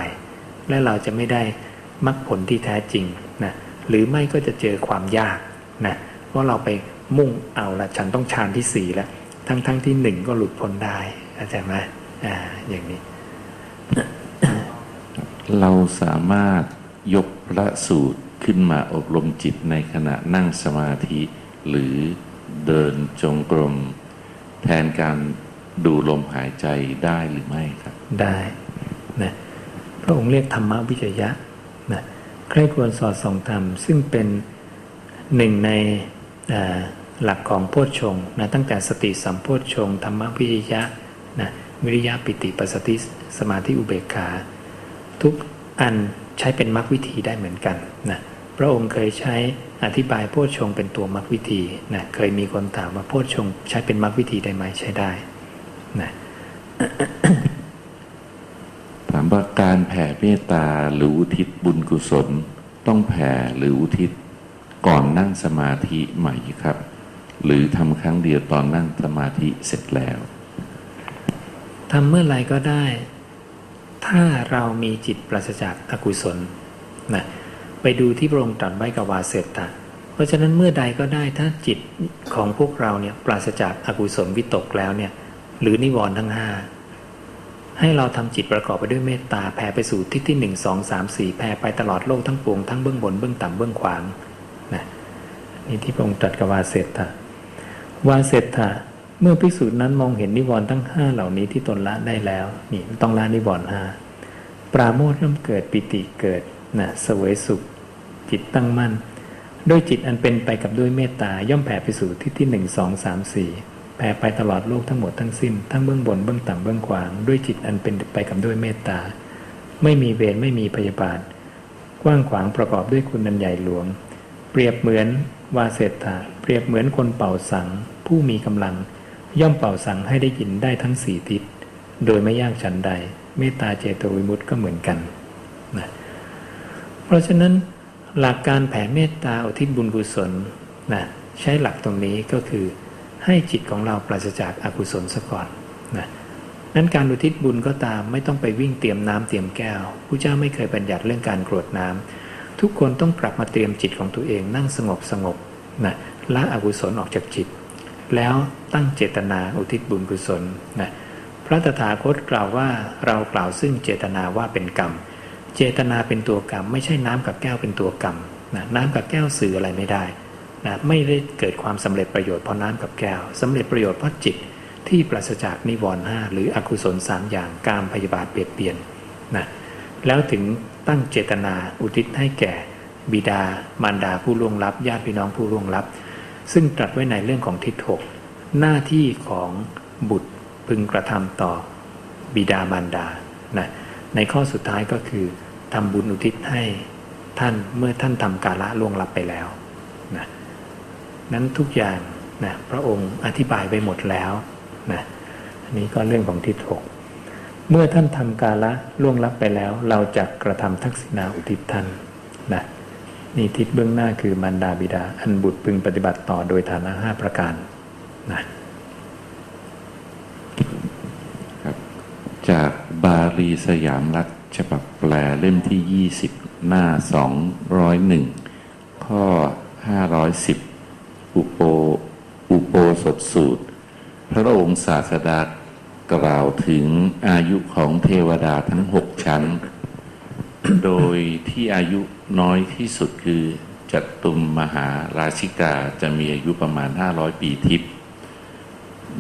และเราจะไม่ได้มรรคผลที่แท้จริงนะหรือไม่ก็จะเจอความยากนะว่าเราไปมุ่งเอาละฉันต้องฌานที่สี่แล้วทั้งๆทที่หนึ่งก็หลุดพ้นได้เข้าใจไหมอ่าอย่างนี้ เราสามารถยกพระสูตรขึ้นมาอบรมจิตในขณะนั่งสมาธิ หรือเดินจงกรม แทนการ ดูลมหายใจได้หรือไม่ครับ ได้นะพระองค์เรียกธรรมวิจยะนะใครควรสอดส่องธรรม ซึ่งเป็นหนึ่งในหลักของโพชฌงนะตั้งแต่สติสัมโพชฌงธรรมวิจยะนะวิริยะปิติปัสสติสมาธิอุเบกขา ทุกอันใช้เป็นมรรควิธีได้เหมือนกันนะพระองค์เคยใช้อธิบายโพชฌงเป็นตัวมรรควิธีนะเคยมีคนถามว่าโพชฌงใช้เป็นมรรควิธีได้ไหมใช้ได้ นะถามว่าการแผ่เมตตาหรืออุทิศบุญกุศล ต้องแผ่หรืออุทิศก่อนนั่งสมาธิใหม่ครับ หรือทำครั้งเดียวตอนนั่งสมาธิเสร็จแล้วทำเมื่อไรก็ได้ ถ้าเรามีจิตปราศจากอกุศลนะไปดูที่พระองค์ตรัสไว้กับวาเสตะเพราะฉะนั้นเมื่อใดก็ได้ถ้าจิตของพวกเราเนี่ยปราศจากอกุศลวิตกแล้วเนี่ย หรือนิวรณ์ทั้งห้าให้เราทำจิตประกอบไปด้วยเมตตาแผ่ไปสู่ทิศที่หนึ่งสองสามสี่แผ่ไปตลอดโลกทั้งปวงทั้งเบื้องบนเบื้องต่ำเบื้องขวางนะนี่ที่พระองค์ตรัสกับวาเสตะวาเสตะเมื่อพิสูจน์นั้นมองเห็นนิวรณ์ทั้งห้าเหล่านี้ที่ตนละได้แล้วนี่ต้องละนิวรณ์ห้าปราโมทย่อมเกิดปิติเกิดนะเสวยสุข จิตตั้งมั่น ด้วยจิตอันเป็นไปกับด้วยเมตตาย่อมแผ่ไปสู่ที่ที่หนึ่งสองสามสี่ แผ่ไปตลอดโลกทั้งหมดทั้งสิ้น ทั้งเบื้องบนเบื้องต่ำเบื้องขวางด้วยจิตอันเป็นไปกับด้วยเมตตา ไม่มีเวรไม่มีพยาบาทกว้างขวางประกอบด้วยคุณนันใหญ่หลวง เปรียบเหมือนวาเสตถาเปรียบเหมือนคนเป่าสัง ผู้มีกำลัง ย่อมเป่าสังให้ได้ยินได้ทั้งสี่ทิศโดยไม่ยากฉันใด เมตตาเจโตวิมุตต์ก็เหมือนกันนะเพราะฉะนั้นหลักการแผ่เมตตาอุทิศบุญกุศลนะใช้หลักตรงนี้ก็คือ ให้จิตของเราปราศจากอากุศลซะก่อนนะนั้นการอุทิศบุญก็ตามไม่ต้องไปวิ่งเตรียมน้ำเตรียมแก้วผู้เจ้าไม่เคยบัญญัติเรื่องการกรวดน้ำทุกคนต้องกลับมาเตรียมจิตของตัวเองนั่งสงบสงบนะละอกุศลออกจากจิต แล้วตั้งเจตนาอุทิศบุญกุศลนะพระตถาคตกล่าวว่าเรากล่าวซึ่งเจตนาว่าเป็นกรรม เจตนาเป็นตัวกรรม ไม่ใช่น้ำกับแก้วเป็นตัวกรรมนะน้ำกับแก้วสื่ออะไรไม่ได้ นะไม่ได้เกิดความสำเร็จประโยชน์เพราะน้ำกับแก้วสำเร็จประโยชน์เพราะจิตที่ปราศจากนิวรณ์ห้าหรืออกุศลสามอย่างการพยาบาทเปลี่ยนเปลี่ยนนะแล้วถึงตั้งเจตนาอุทิศให้แก่ บิดามารดาผู้ล่วงลับ ญาติพี่น้องผู้ล่วงลับ ซึ่งตรัสไว้ในเรื่องของทิศหกหน้าที่ของบุตรพึงกระทำต่อบิดามารดานะในข้อสุดท้ายก็คือทำบุญอุทิศให้ท่านเมื่อท่านทำกาละล่วงลับไปแล้วนะ นั้นทุกอย่างนะพระองค์อธิบายไปหมดแล้วนะอันนี้ก็เรื่องของทิศหกเมื่อท่านทำกาละล่วงลับไปแล้ว เราจะกระทำทักษิณาอุทิศท่านนะนี่ทิศเบื้องหน้าคือมารดาบิดา อันบุตรพึงปฏิบัติต่อโดยฐานะห้าประการนะจากบาลีสยามรัฐฉบับแปลเล่มที่ 20 หน้า 201 ข้อ 510 อุโปอุโปสถสูตร พระองค์ศาสดากล่าวถึงอายุของเทวดาทั้งหกชั้น โดยที่อายุน้อยที่สุดคือจัตุมมหาราชิกาจะมีอายุประมาณ 500 ปีทิพย์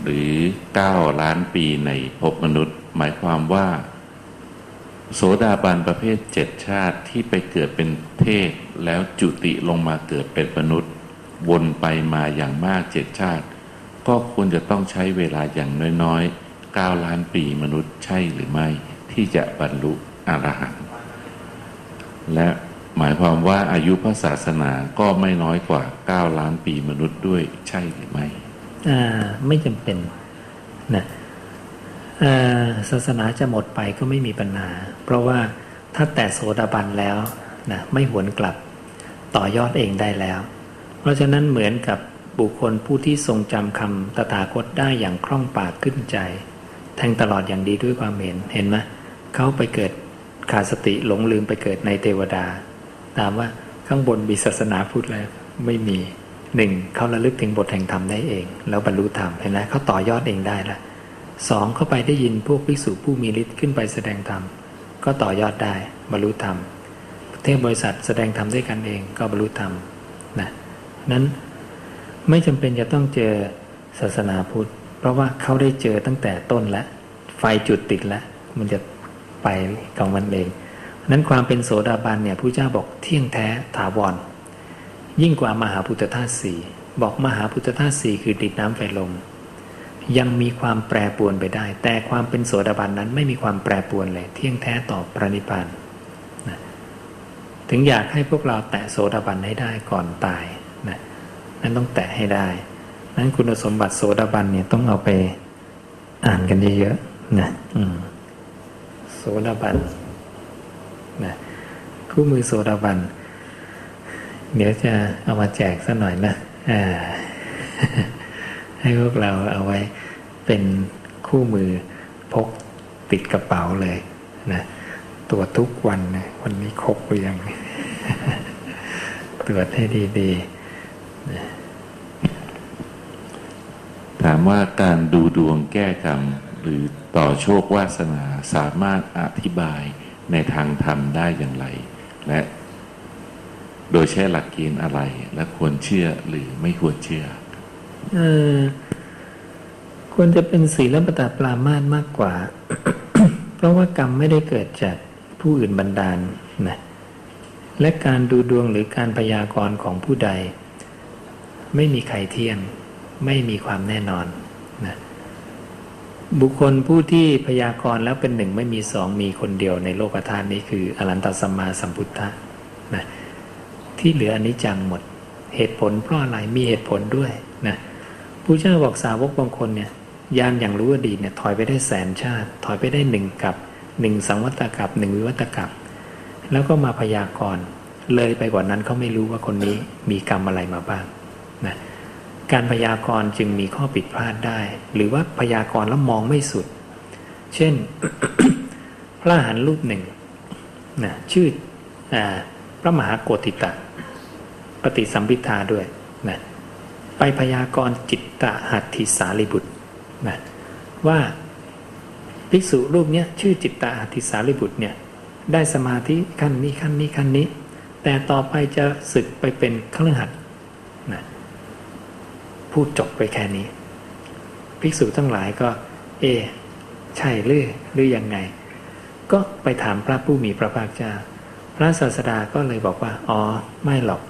หรือ 9 ล้านปีในภพมนุษย์ หมายความว่า โสดาบันประเภทเจ็ดชาติที่ไปเกิดเป็นเทพแล้วจุติลงมาเกิดเป็นมนุษย์ วนไปมาอย่างมากเจ็ดชาติ ก็ควรจะต้องใช้เวลาอย่างน้อยๆ9ล้านปีมนุษย์ใช่หรือไม่ ที่จะบรรลุอรหันต์และหมายความว่าอายุพระศาสนาก็ไม่น้อยกว่า 9 ล้านปีมนุษย์ด้วยใช่หรือไม่ อ่า ไม่จำเป็นนะอ่าศาสนาจะหมดไปก็ไม่มีปัญหา เพราะว่าถ้าแต่โสดาบันแล้วนะไม่หวนกลับต่อยอดเองได้แล้ว เพราะฉะนั้นเหมือนกับบุคคลผู้ที่ทรงจำคำตถาคตได้อย่างคล่องปากขึ้นใจ แทงตลอดอย่างดีด้วยความเห็นเห็นไหมเขาไปเกิดขาดสติหลงลืมไปเกิดในเทวดาถามว่าข้างบนมีศาสนาพุทธแล้วไม่มีหนึ่งเขาระลึกถึงบทแห่งธรรมได้เอง แล้วบรรลุธรรมเห็นไหมเขาต่อยอดเองได้ละสองเข้าไปได้ยินพวกภิกษุผู้มีฤทธิ์ขึ้นไปแสดงธรรมก็ต่อยอดได้บรรลุธรรมเทพบริษัทแสดงธรรมด้วยกันเองก็บรรลุธรรม นั้น ไม่จำเป็นจะต้องเจอศาสนาพุทธ เพราะว่าเขาได้เจอตั้งแต่ต้นแล้วไฟจุดติดแล้วมันจะไปของมันเองนั้นความเป็นโสดาบันเนี่ยผู้เจ้าบอกเที่ยงแท้ถาวร ยิ่งกว่ามหาพุทธธาตุสี่บอกมหาพุทธธาตุสี่คือดินน้ำไฟลมยังมีความแปรปวนไปได้ แต่ความเป็นโสดาบันนั้นไม่มีความแปรปวนเลย เที่ยงแท้ต่อพระนิพพานนะถึงอยากให้พวกเราแตะโสดาบันให้ได้ก่อนตาย นะนั้นต้องแตะให้ได้ นั้นคุณสมบัติโสดาบันเนี่ยต้องเอาไปอ่านกันเยอะๆนะอืมโสดาบันนะคู่มือโสดาบัน เดี๋ยวจะเอามาแจกสักหน่อยนะอ่าให้พวกเราเอาไว้เป็นคู่มือพกติดกระเป๋าเลยนะตรวจทุกวันนะวันนี้ครบหรือยังตรวจให้ดีๆ ถามว่าการดูดวงแก้กรรม หรือต่อโชควาสนาสามารถอธิบายในทางธรรมได้อย่างไร และโดยใช้หลักเกณฑ์อะไร และควรเชื่อหรือไม่ควรเชื่อออควรจะเป็นศีลปตปรามาสมากกว่า เพราะว่ากรรมไม่ได้เกิดจากผู้อื่นบันดาลนะและการดูดวงหรือการพยากรณ์ของผู้ใด ไม่มีใครเที่ยง ไม่มีความแน่นอนนะบุคคลผู้ที่พยากรณ์แล้วเป็นหนึ่งไม่มีสองมีคนเดียวในโลกธาตุนี้คืออรันตสัมมาสัมพุทธะนะที่เหลืออนิจจังหมด เหตุผลเพราะอะไรมีเหตุผลด้วยนะผู้เจ้าบอกสาวกบางคนเนี่ยยานอย่างรู้อดีตเนี่ยถอยไปได้แสนชาติ ถอยไปได้หนึ่งกับหนึ่งสังวัตกับหนึ่งวิวัตกับ แล้วก็มาพยากรณ์เลยไปกว่านั้นเขาไม่รู้ว่าคนนี้มีกรรมอะไรมาบ้าง นะการพยากรณ์จึงมีข้อผิดพลาดได้ หรือว่าพยากรณ์แล้วมองไม่สุด เช่น พระอรหันต์รูปหนึ่งนะชื่ออพระมหาโกติตะ ปฏิสัมพิทาด้วยนะไปพยากรณ์จิตตะหัตถิสารีบุตรนะว่าภิกษุรูปเนี้ยชื่อจิตตะหัตถิสารีบุตรเนี่ยได้สมาธิขั้นนี้ขั้นนี้ขั้นนี้ แต่ต่อไปจะศึกไปเป็นขฤหัสถ์นะ พูดจบไปแค่นี้ ภิกษุทั้งหลายก็ เอ ใช่หรือหรือยังไง ก็ไปถามพระผู้มีพระภาคเจ้า พระศาสดาก็เลยบอกว่า อ๋อ ไม่หรอก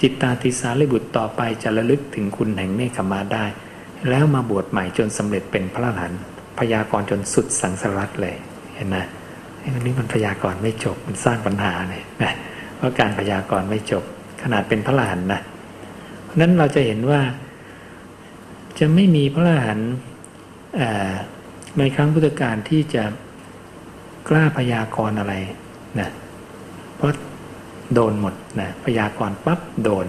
จิตตาติสารีบุตรต่อไปจะระลึกถึงคุณแห่งเนคขมาได้ แล้วมาบวชใหม่จนสำเร็จเป็นพระอรหันพยากรจนสุดสังสารัตเลยเห็นไหมอันนี้มันพยากรณ์ไม่จบมันสร้างปัญหาเลยนะเพราะการพยากรณ์ไม่จบ ขนาดเป็นพระหลานนะ นั้นเราจะเห็นว่า จะไม่มีพระอรหลานในครั้งพุทธกาลที่จะกล้าพยากรณ์อะไรนะเพราะโดนหมดนะพยากรณ์ปั๊บโดน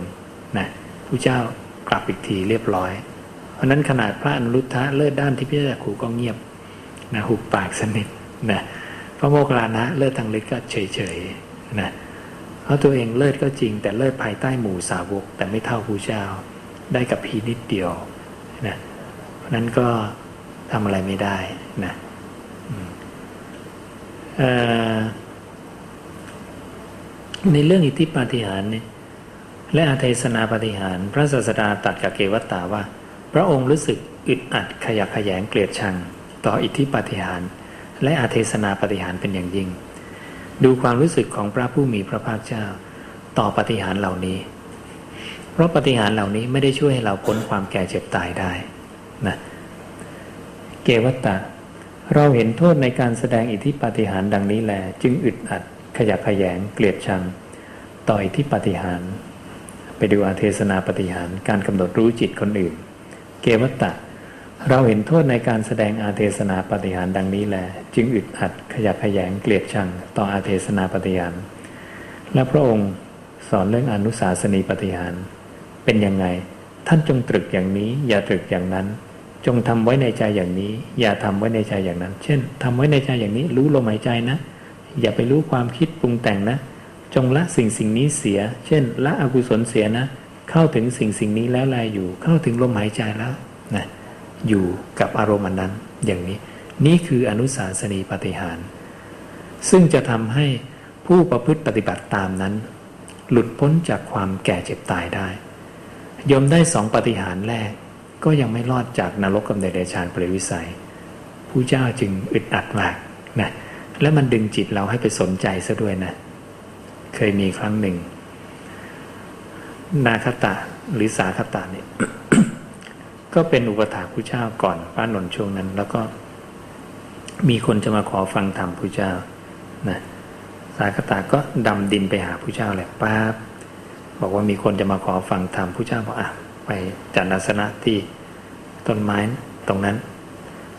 นะพระเจ้ากลับอีกทีเรียบร้อย เพราะนั้นขนาดพระอนุรุทธะเลิศด้านที่พิจารณาขูก็เงียบนะหุบปากสนิทนะพระโมคคัลลานะเลิศทางฤทธิ์ก็เฉยๆนะ เพราะตัวเองเลิศก็จริง แต่เลิศภายใต้หมู่สาวก แต่ไม่เท่าผู้เจ้า ได้กับพีนิดเดียวนะเพราะนั้นก็ทำอะไรไม่ได้นะในเรื่องอิทธิปาฏิหาริย์และอาเทศนาปฏิหาร พระศาสดาตัดกับเกวัตตาว่า พระองค์รู้สึกอึดอัดขยักขยงเกลียดชัง ต่ออิทธิปาฏิหาร และอาเทศนาปฏิหารเป็นอย่างยิ่ง ดูความรู้สึกของพระผู้มีพระภาคเจ้า ต่อปฏิหารเหล่านี้ เพราะปฏิหารเหล่านี้ไม่ได้ช่วยให้เราพ้นความแก่เจ็บตายได้นะเกวัตตาเราเห็นโทษในการแสดงอิทธิปาฏิหารดังนี้แล จึงอึดอัดขยักขยงเกลียดชัง ต่ออิทธิปาฏิหารไปดูอาเทศนาปฏิหารการกำหนดรู้จิตคนอื่น เกวัตตะ เราเห็นโทษในการแสดงอาเทศนาปฏิหารดังนี้แล จึงอึดอัดขยักขยงเกลียดชังต่ออาเทศนาปฏิหาร และพระองค์สอนเรื่องอนุสาสนีปฏิหาร เป็นยังไง ท่านจงตรึกอย่างนี้ อย่าตรึกอย่างนั้น จงทำไว้ในใจอย่างนี้ อย่าทำไว้ในใจอย่างนั้น เช่นทำไว้ในใจอย่างนี้ รู้ลมหายใจนะ อย่าไปรู้ความคิดปรุงแต่งนะ จงละสิ่งสิ่งนี้เสีย เช่น ละอกุศลเสียนะ เข้าถึงสิ่งสิ่งนี้แล้วลายอยู่ เข้าถึงลมหายใจแล้วนะ อยู่กับอารมณ์นั้น อย่างนี้ นี่คืออนุสาสนีปฏิหาร ซึ่งจะทำให้ผู้ประพฤติปฏิบัติตามนั้น หลุดพ้นจากความแก่เจ็บตายได้ยมได้สองปฏิหารแรก ก็ยังไม่รอดจากนรกกับเดรัจฉานเปรวิสัยผู้เจ้าจึงอึดอัดมากนะและมันดึงจิตเราให้ไปสนใจซะด้วยนะ เคยมีครั้งหนึ่ง นาคตะหรือสาคตะเนี่ย ก็เป็นอุปถาผู้เจ้าก่อนป้านนช่วงนั้น แล้วก็มีคนจะมาขอฟังธรรมผู้เจ้านะสาคตะก็ดำดินไปหาผู้เจ้าแหละป้าบอกว่ามีคนจะมาขอฟังธรรมผู้เจ้าบอกอะไปจัดอาสนะที่ต้นไม้ตรงนั้น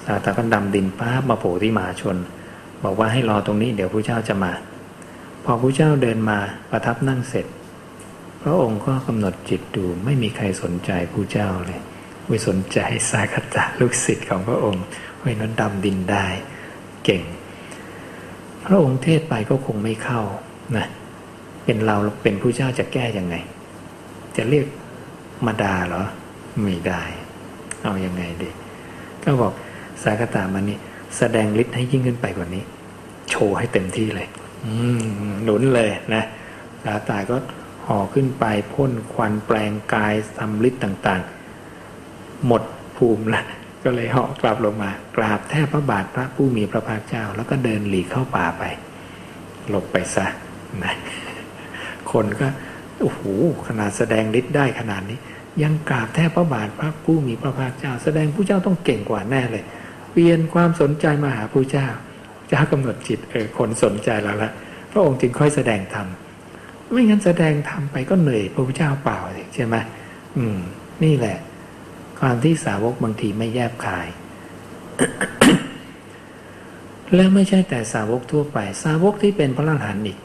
สาคตะก็ดำดินป้ามาโผล่ที่มหาชน บอกว่าให้รอตรงนี้เดี๋ยวผู้เจ้าจะมา พอพระเจ้าเดินมาประทับนั่งเสร็จ พระองค์ก็กำหนดจิตดูไม่มีใครสนใจผู้เจ้าเลย ไม่สนใจสายคัตะลูกศิษย์ของพระองค์เฮ้ยนั้นดำดินได้เก่ง พระองค์เทศไปก็คงไม่เข้านะเป็นเราเป็นผู้เจ้าจะแก้ยังไง จะเรียกมาดาเหรอไม่ได้ เอาอยัางไงดีก็บอกสายคตามันนี่แสดงฤทธิ์ให้ยิ่งขึ้นไปกว่านี้ โชว์ให้เต็มที่เลยหนุนเลยนะสาตาก็ห่อขึ้นไปพ่นควันแปลงกายทำฤทธิ์ต่าง ๆ หมดภูมิละก็เลยเหาะกลับลงมา กราบแทบพระบาทพระผู้มีพระภาคเจ้า แล้วก็เดินหลีกเข้าป่าไป หลบไปซะนะคนก็โอ้โหขนาดแสดงฤทธิ์ได้ขนาดนี้ ยังกราบแทบพระบาทพระผู้มีพระภาคเจ้า แสดงผู้เจ้าต้องเก่งกว่าแน่เลยเปลี่ยนความสนใจมาหาผู้เจ้า เจ้ากำหนดจิตเออคนสนใจเราละพระองค์จึงค่อยแสดงธรรมไม่งั้นแสดงธรรมไปก็เหนื่อยพระพุทธเจ้าเปล่าใช่ไหมอืม นี่แหละ ความที่สาวกบางทีไม่แยบคาย และไม่ใช่แต่สาวกทั่วไป สาวกที่เป็นพระอรหันต์อีก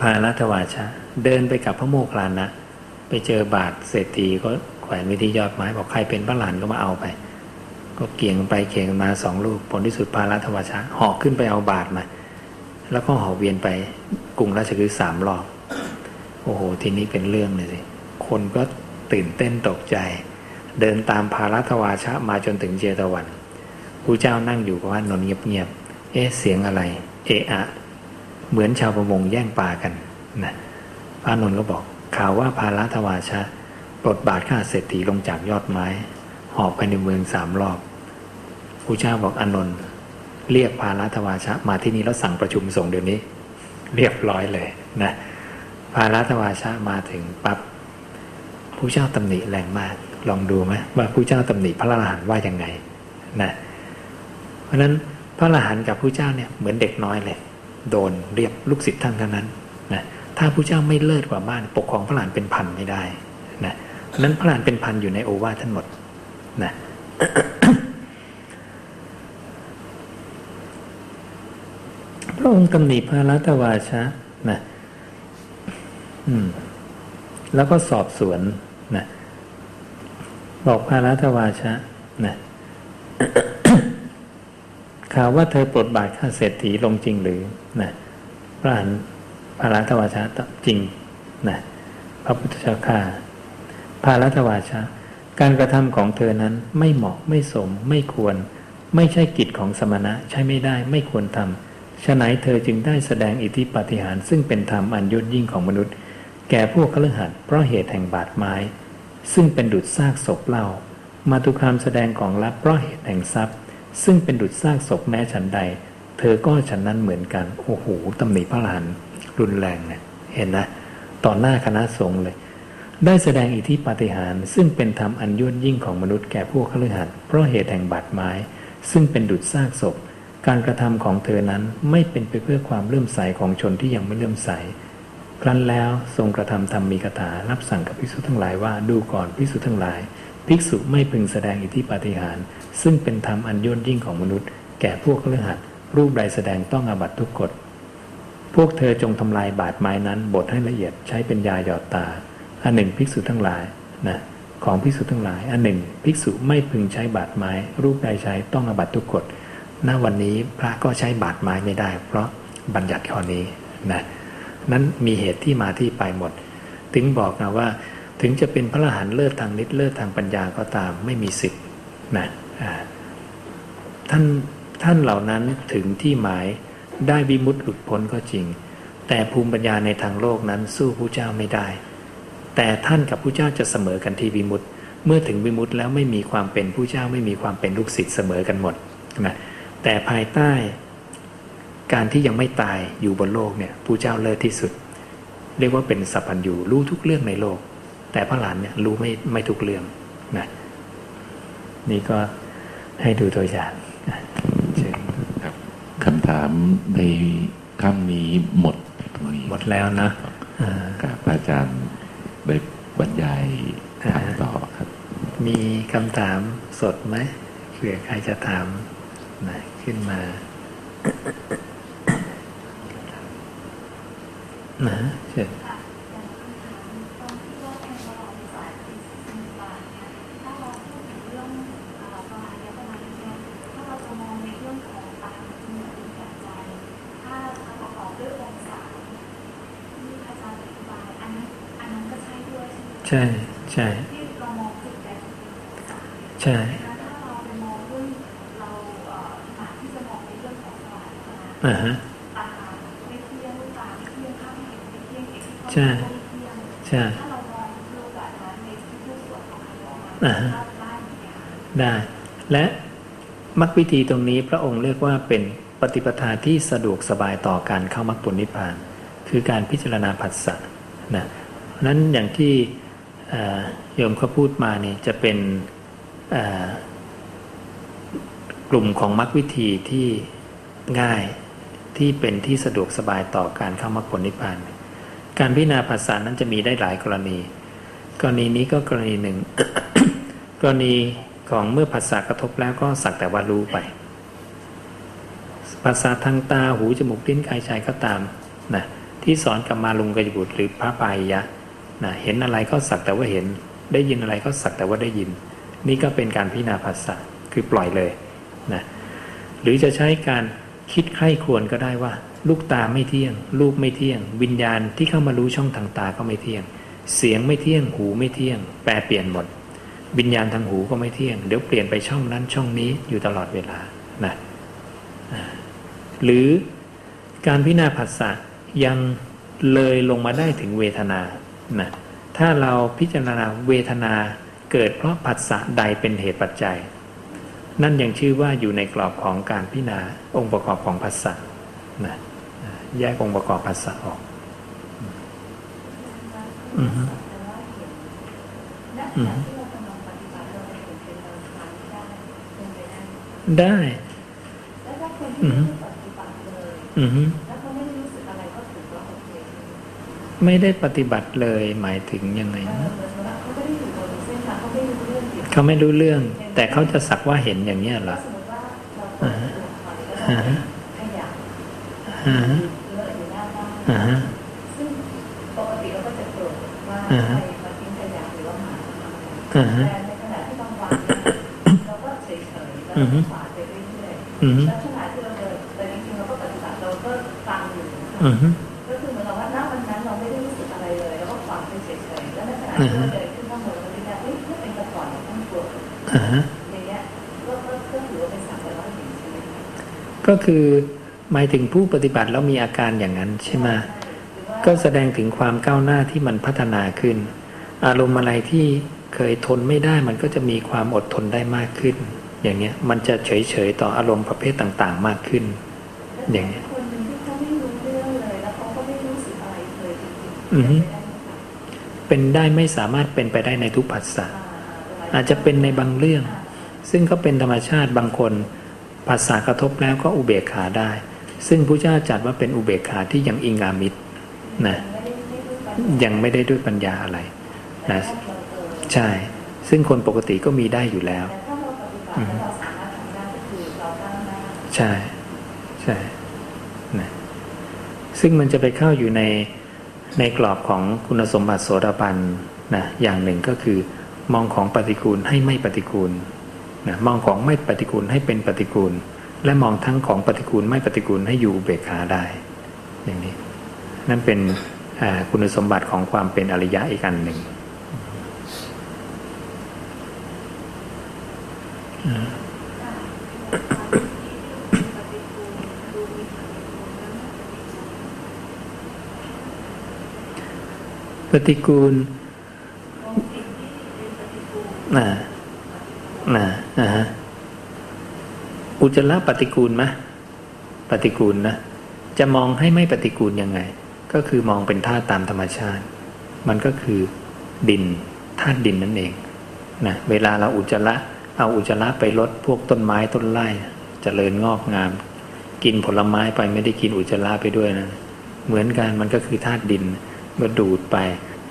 พาลัทวาชาเดินไปกับพระโมคคัลลานะ ไปเจอบาทเศรษฐีก็แขวนไว้ที่ยอดไม้บอกใครเป็นพระหลานก็มาเอาไป ก็เกี่ยงไปเกี่ยงมาสองลูกผลที่สุดพารัตวชะหอกขึ้นไปเอาบาทมา แล้วก็หอกเวียนไปกรุงราชคือสามรอบโอ้โห ทีนี้เป็นเรื่องเลยสิ คนก็ ตื่นเต้นตกใจ เดินตามพารัตวาชะมาจนถึงเจตวันผู้เจ้านั่งอยู่กับว่านนเงียบๆเอ๊ะเสียงอะไร เอะอะ เหมือนชาวประมงแย่งปลากันนะพระนนท์ก็บอกข่าวว่าพารัตวาชะปลดบาทข้าเศรษฐีลงจากยอดไม้ หอบไปในเมืองสามรอบพระเจ้าบอกอนนท์เรียกพาลัทวาชะ มาที่นี่แล้วสั่งประชุมส่งเดี๋ยวนี้ เรียบร้อยเลยนะพาลัทวาชะมาถึงปับ๊บ ผู้เจ้าตำหนิแรงมาก ลองดูไหมว่าผู้เจ้าตำหนิพระอรหันต์ว่ายังไงนะเพราะฉะนั้นพระอรหันต์กับผู้เจ้าเนี่ยเหมือนเด็กน้อยเลยโดนเรียบลูกศิษย์ท่านเท่านั้นนะถ้าผู้เจ้าไม่เลิศกว่าบ้านปกครองพระอรหันเป็นพันไม่ได้นะนั้นพระอรหันเป็นพันอยู่ในโอวาทท่านหมดนะพระองค์ตำหนิพระรัตวาชะนะ อืม แล้วก็สอบสวนนะบอกพระรัตวาชะนะข่าวว่าเธอปลดบาทข้าเศรษฐีลงจริงหรือนะพระอันพระรัตวาชะจริงนะพระพุทธเจ้าข้าพระรัตวาชะ การกระทำของเธอนั้นไม่เหมาะไม่สมไม่ควร ไม่ใช่กิจของสมณะใช้ไม่ได้ไม่ควรทำฉะไหนเธอจึงได้แสดงอิทธิปาฏิหาริย์ซึ่งเป็นธรรมอันยศยิ่งของมนุษย์ แก่พวกคฤหัสเพราะเหตุแห่งบาดไม้ ซึ่งเป็นดุจซากศพเล่า มาตุคามแสดงของลับเพราะเหตุแห่งทรัพย์ ซึ่งเป็นดุจซากศพแม้ฉันใด เธอก็ฉันนั้นเหมือนกันโอ้โหตำหนิพระหลานรุนแรงเนี่ยเห็นนะต่อหน้าคณะสงฆ์เลย ได้แสดงอิทธิปาฏิหาริย์ซึ่งเป็นธรรมอันยศยิ่งของมนุษย์แก่พวกคฤหัสเพราะเหตุแห่งบาดไม้ ซึ่งเป็นดุจซากศพการกระทำของเธอนั้นไม่เป็นไปเพื่อความเลื่อมใสของชนที่ยังไม่เลื่อมใส ครั้นแล้วทรงกระทำธรรมมีคาถารับสั่งกับภิกษุทั้งหลายว่าดูก่อนภิกษุทั้งหลาย ภิกษุไม่พึงแสดงอิทธิปาฏิหาริย์ซึ่งเป็นธรรมอันยศยิ่งของมนุษย์ แก่พวกเครือขัดรูปใดแสดงต้องอาบัตทุกกฎพวกเธอจงทำลายบาดไม้นั้นบดให้ละเอียดใช้เป็นยาหยอดตา อันหนึ่งภิกษุทั้งหลายนะของภิกษุทั้งหลาย อันหนึ่งภิกษุไม่พึงใช้บาดไม้ รูปใดใช้ต้องอาบัตทุกกฎณวันนี้พระก็ใช้บาดไม้ไม่ได้ เพราะบัญญัติข้อนี้นะ นั้นมีเหตุที่มาที่ไปหมด ถึงบอกนะว่า ถึงจะเป็นพระอรหันต์เลิศทางนิดเลิศทางปัญญาก็ตามไม่มีสิทธิ์นะท่านท่านเหล่านั้นถึงที่หมายได้วิมุตติหลุดพ้นก็จริง แต่ภูมิปัญญาในทางโลกนั้นสู้ผู้เจ้าไม่ได้ แต่ท่านกับผู้เจ้าจะเสมอกันที่วิมุตติเมื่อถึงวิมุตติแล้วไม่มีความเป็นผู้เจ้าไม่มีความเป็นลูกศิษย์เสมอกันหมดนะแต่ภายใต้ การที่ยังไม่ตายอยู่บนโลกเนี่ยผู้เจ้าเลิศที่สุด เรียกว่าเป็นสัพพัญญูรู้ทุกเรื่องในโลก แต่พระหลานเนี่ยรู้ไม่ไม่ทุกเรื่องนะนี่ก็ให้ดูตัวอย่างเชิญครับคำถามในค่ำนี้หมดหมดแล้วนะอ่ากับอาจารย์ได้บรรยายถามต่อครับ มีคำถามสดไหมเผื่อใครจะถามนะขึ้นมา นะเชิญใช่ใช่ใช่อ่าฮะ ใช่ใช่อ่าได้ และมรรควิธีตรงนี้พระองค์เรียกว่าเป็นปฏิปทาที่สะดวกสบายต่อการเข้ามรรคผลนิพพาน คือการพิจารณาผัสสะนะนั้นอย่างที่โยมเขาพูดมาเนี่ยจะเป็นกลุ่มของมรรควิธีที่ง่ายที่เป็นที่สะดวกสบายต่อการเข้ามรรคผลนิพพาน การพิจารณาภาษานั้นจะมีได้หลายกรณี กรณีนี้ก็กรณีหนึ่ง กรณีของเมื่อภาษากระทบแล้วก็สักแต่ว่ารู้ไป ภาษาทางตาหูจมูกลิ้นกายใจก็ตามนะที่สอนกับมาลุงกยบุตรหรือพระปายยะนะเห็นอะไรก็สักแต่ว่าเห็น ได้ยินอะไรก็สักแต่ว่าได้ยิน นี่ก็เป็นการพิจารณาภาษาคือปล่อยเลยนะหรือจะใช้การคิดใคร่ควญก็ได้ว่า ลูกตาไม่เที่ยง รูปไม่เที่ยง วิญญาณที่เข้ามารู้ช่องทางตาก็ไม่เที่ยง เสียงไม่เที่ยง หูไม่เที่ยง แปลเปลี่ยนหมด วิญญาณทางหูก็ไม่เที่ยง เดี๋ยวเปลี่ยนไปช่องนั้นช่องนี้อยู่ตลอดเวลานะหรือการพิจารณาผัสสะยังเลยลงมาได้ถึงเวทนานะถ้าเราพิจารณาเวทนาเกิดเพราะผัสสะใดเป็นเหตุปัจจัย นั่นยังชื่อว่าอยู่ในกรอบของการพิจารณาองค์ประกอบของผัสสะนะ แยกองค์ประกอบผัสสะออกอือฮึอือฮึได้อือฮึไม่ได้รู้สึกอะไรก็ถือว่าโอเคไม่ได้ปฏิบัติเลยหมายถึงยังไงเออนะเขาไม่รู้เรื่อง แต่เขาจะสักว่าเห็นอย่างเนี้ยเหรอสมมติว่าเราเปิดตัวถอยแล้วอ่าฮะอ่าฮะ อะอยู่หน้าบ้านอ่าฮะซึ่งปกติเราก็จะโกรธว่าอ่าใครฮะมาทิ้งขยะหรือว่าหมามาทำอะไรอ่าฮะแต่ในขณะที่บางวันเนี่ยเราก็เฉยๆแล้วอือฮึก็ฝาดไปเรื่อยอือฮึๆแล้วขณะที่เราเดินแต่จริงๆเราก็ปฏิบัติเราก็ฟังอยู่นะคะอือฮึก็คือเหมือนกับว่าณวันนั้นเราไม่ได้รู้สึกอะไรเลยแล้วก็ฟังไปเฉยๆแล้วในขณะที่เราเดินขึ้นข้างบนเราไม่ได้เฮ้ยถ้าเป็นแต่ก่อนเราต้องกลัวอ่าฮะอย่างเงี้ยก็ก็ก็ถือว่าเป็นสังเกตว่าเห็นใช่ไหมคะก็คือ หมายถึงผู้ปฏิบัติแล้วมีอาการอย่างนั้นใช่ไหมหรือว่าก็แสดงถึงความก้าวหน้าที่มันพัฒนาขึ้น อารมณ์อะไรที่เคยทนไม่ได้มันก็จะมีความอดทนได้มากขึ้น อย่างเนี้ยมันจะเฉยๆต่ออารมณ์ประเภทต่างๆ มากขึ้น อย่างเงี้ยคนหนึ่งที่เขาไม่รู้เรื่องเลยแล้วเขาก็ไม่รู้สึกอะไรเลยจริงอือฮึๆเป็นได้ไม่สามารถเป็นไปได้ในทุกผัสสะอ่าประมาณอาจจะเป็นในบางเรื่อง ซึ่งก็เป็นธรรมชาติบางคนภาษากระทบแล้วก็อุเบกขาได้ ซึ่งพระเจ้าจัดว่าเป็นอุเบกขาที่ยังอิงอามิตรนะยังไม่ได้ด้วยปัญญาอะไรนะใช่ ซึ่งคนปกติก็มีได้อยู่แล้วใช่ใช่นะซึ่งมันจะไปเข้าอยู่ในในกรอบของคุณสมบัติโสดาบันนะอย่างหนึ่งก็คือ มองของปฏิกูลให้ไม่ปฏิกูลนะมองของไม่ปฏิกูลให้เป็นปฏิกูล และมองทั้งของปฏิกูลไม่ปฏิกูลให้อยู่เบกขาได้ อย่างนี้ นั่นเป็นคุณสมบัติของความเป็นอริยะอีกอันหนึ่งปฏิกูลน่ะน่ะนะฮะ อุจจาระปฏิกูลไหมปฏิกูลนะ จะมองให้ไม่ปฏิกูลยังไง ก็คือมองเป็นธาตุตามธรรมชาติ มันก็คือดินธาตุดินนั่นเองนะเวลาเราอุจจาระเอาอุจจาระไปรดพวกต้นไม้ต้นไร่เจริญงอกงาม กินผลไม้ไปไม่ได้กินอุจจาระไปด้วยนะ เหมือนกันมันก็คือธาตุดินเมื่อดูดไป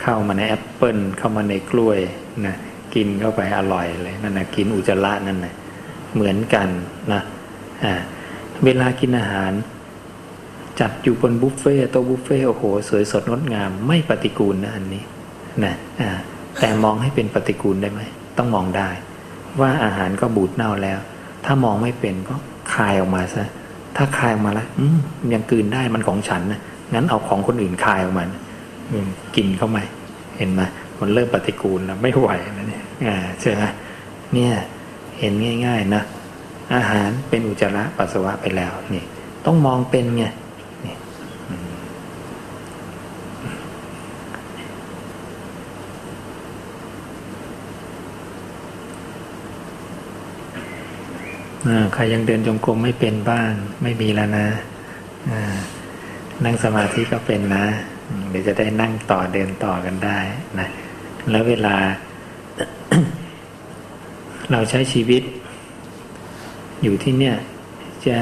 เข้ามาในแอปเปิลเข้ามาในกล้วยนะกินเข้าไปอร่อยเลยนั่นนะกินอุจจาระนั่นนะ เหมือนกันนะเวลากินอาหาร จัดอยู่บนบุฟเฟ่ต์โต๊ะบุฟเฟ่โอ้โห สวยสดงดงาม ไม่ปฏิกูลนะอันนี้นะแต่มองให้เป็นปฏิกูลได้ไหมต้องมองได้ ว่าอาหารก็บูดเน่าแล้ว ถ้ามองไม่เป็นก็คายออกมาซะถ้าคายออกมาแล้วยังกลืนได้มันของฉันนะงั้นเอาของคนอื่นคายออกมาอืมกินเข้าไปเห็นไหมมันเริ่มปฏิกูลแล้วไม่ไหวแล้วเนี่ยใช่ไหมเนี่ย เห็นง่าย ๆ นะ อาหารเป็นอุจจาระปัสสาวะไปแล้วนี่ต้องมองเป็นไงนี่ใครยังเดินจงกรมไม่เป็นบ้างไม่มีแล้วนะนั่งสมาธิก็เป็นนะ เดี๋ยวจะได้นั่งต่อเดินต่อกันได้นะ แล้วเวลา เราใช้ชีวิต อยู่ที่เนี่ย จะ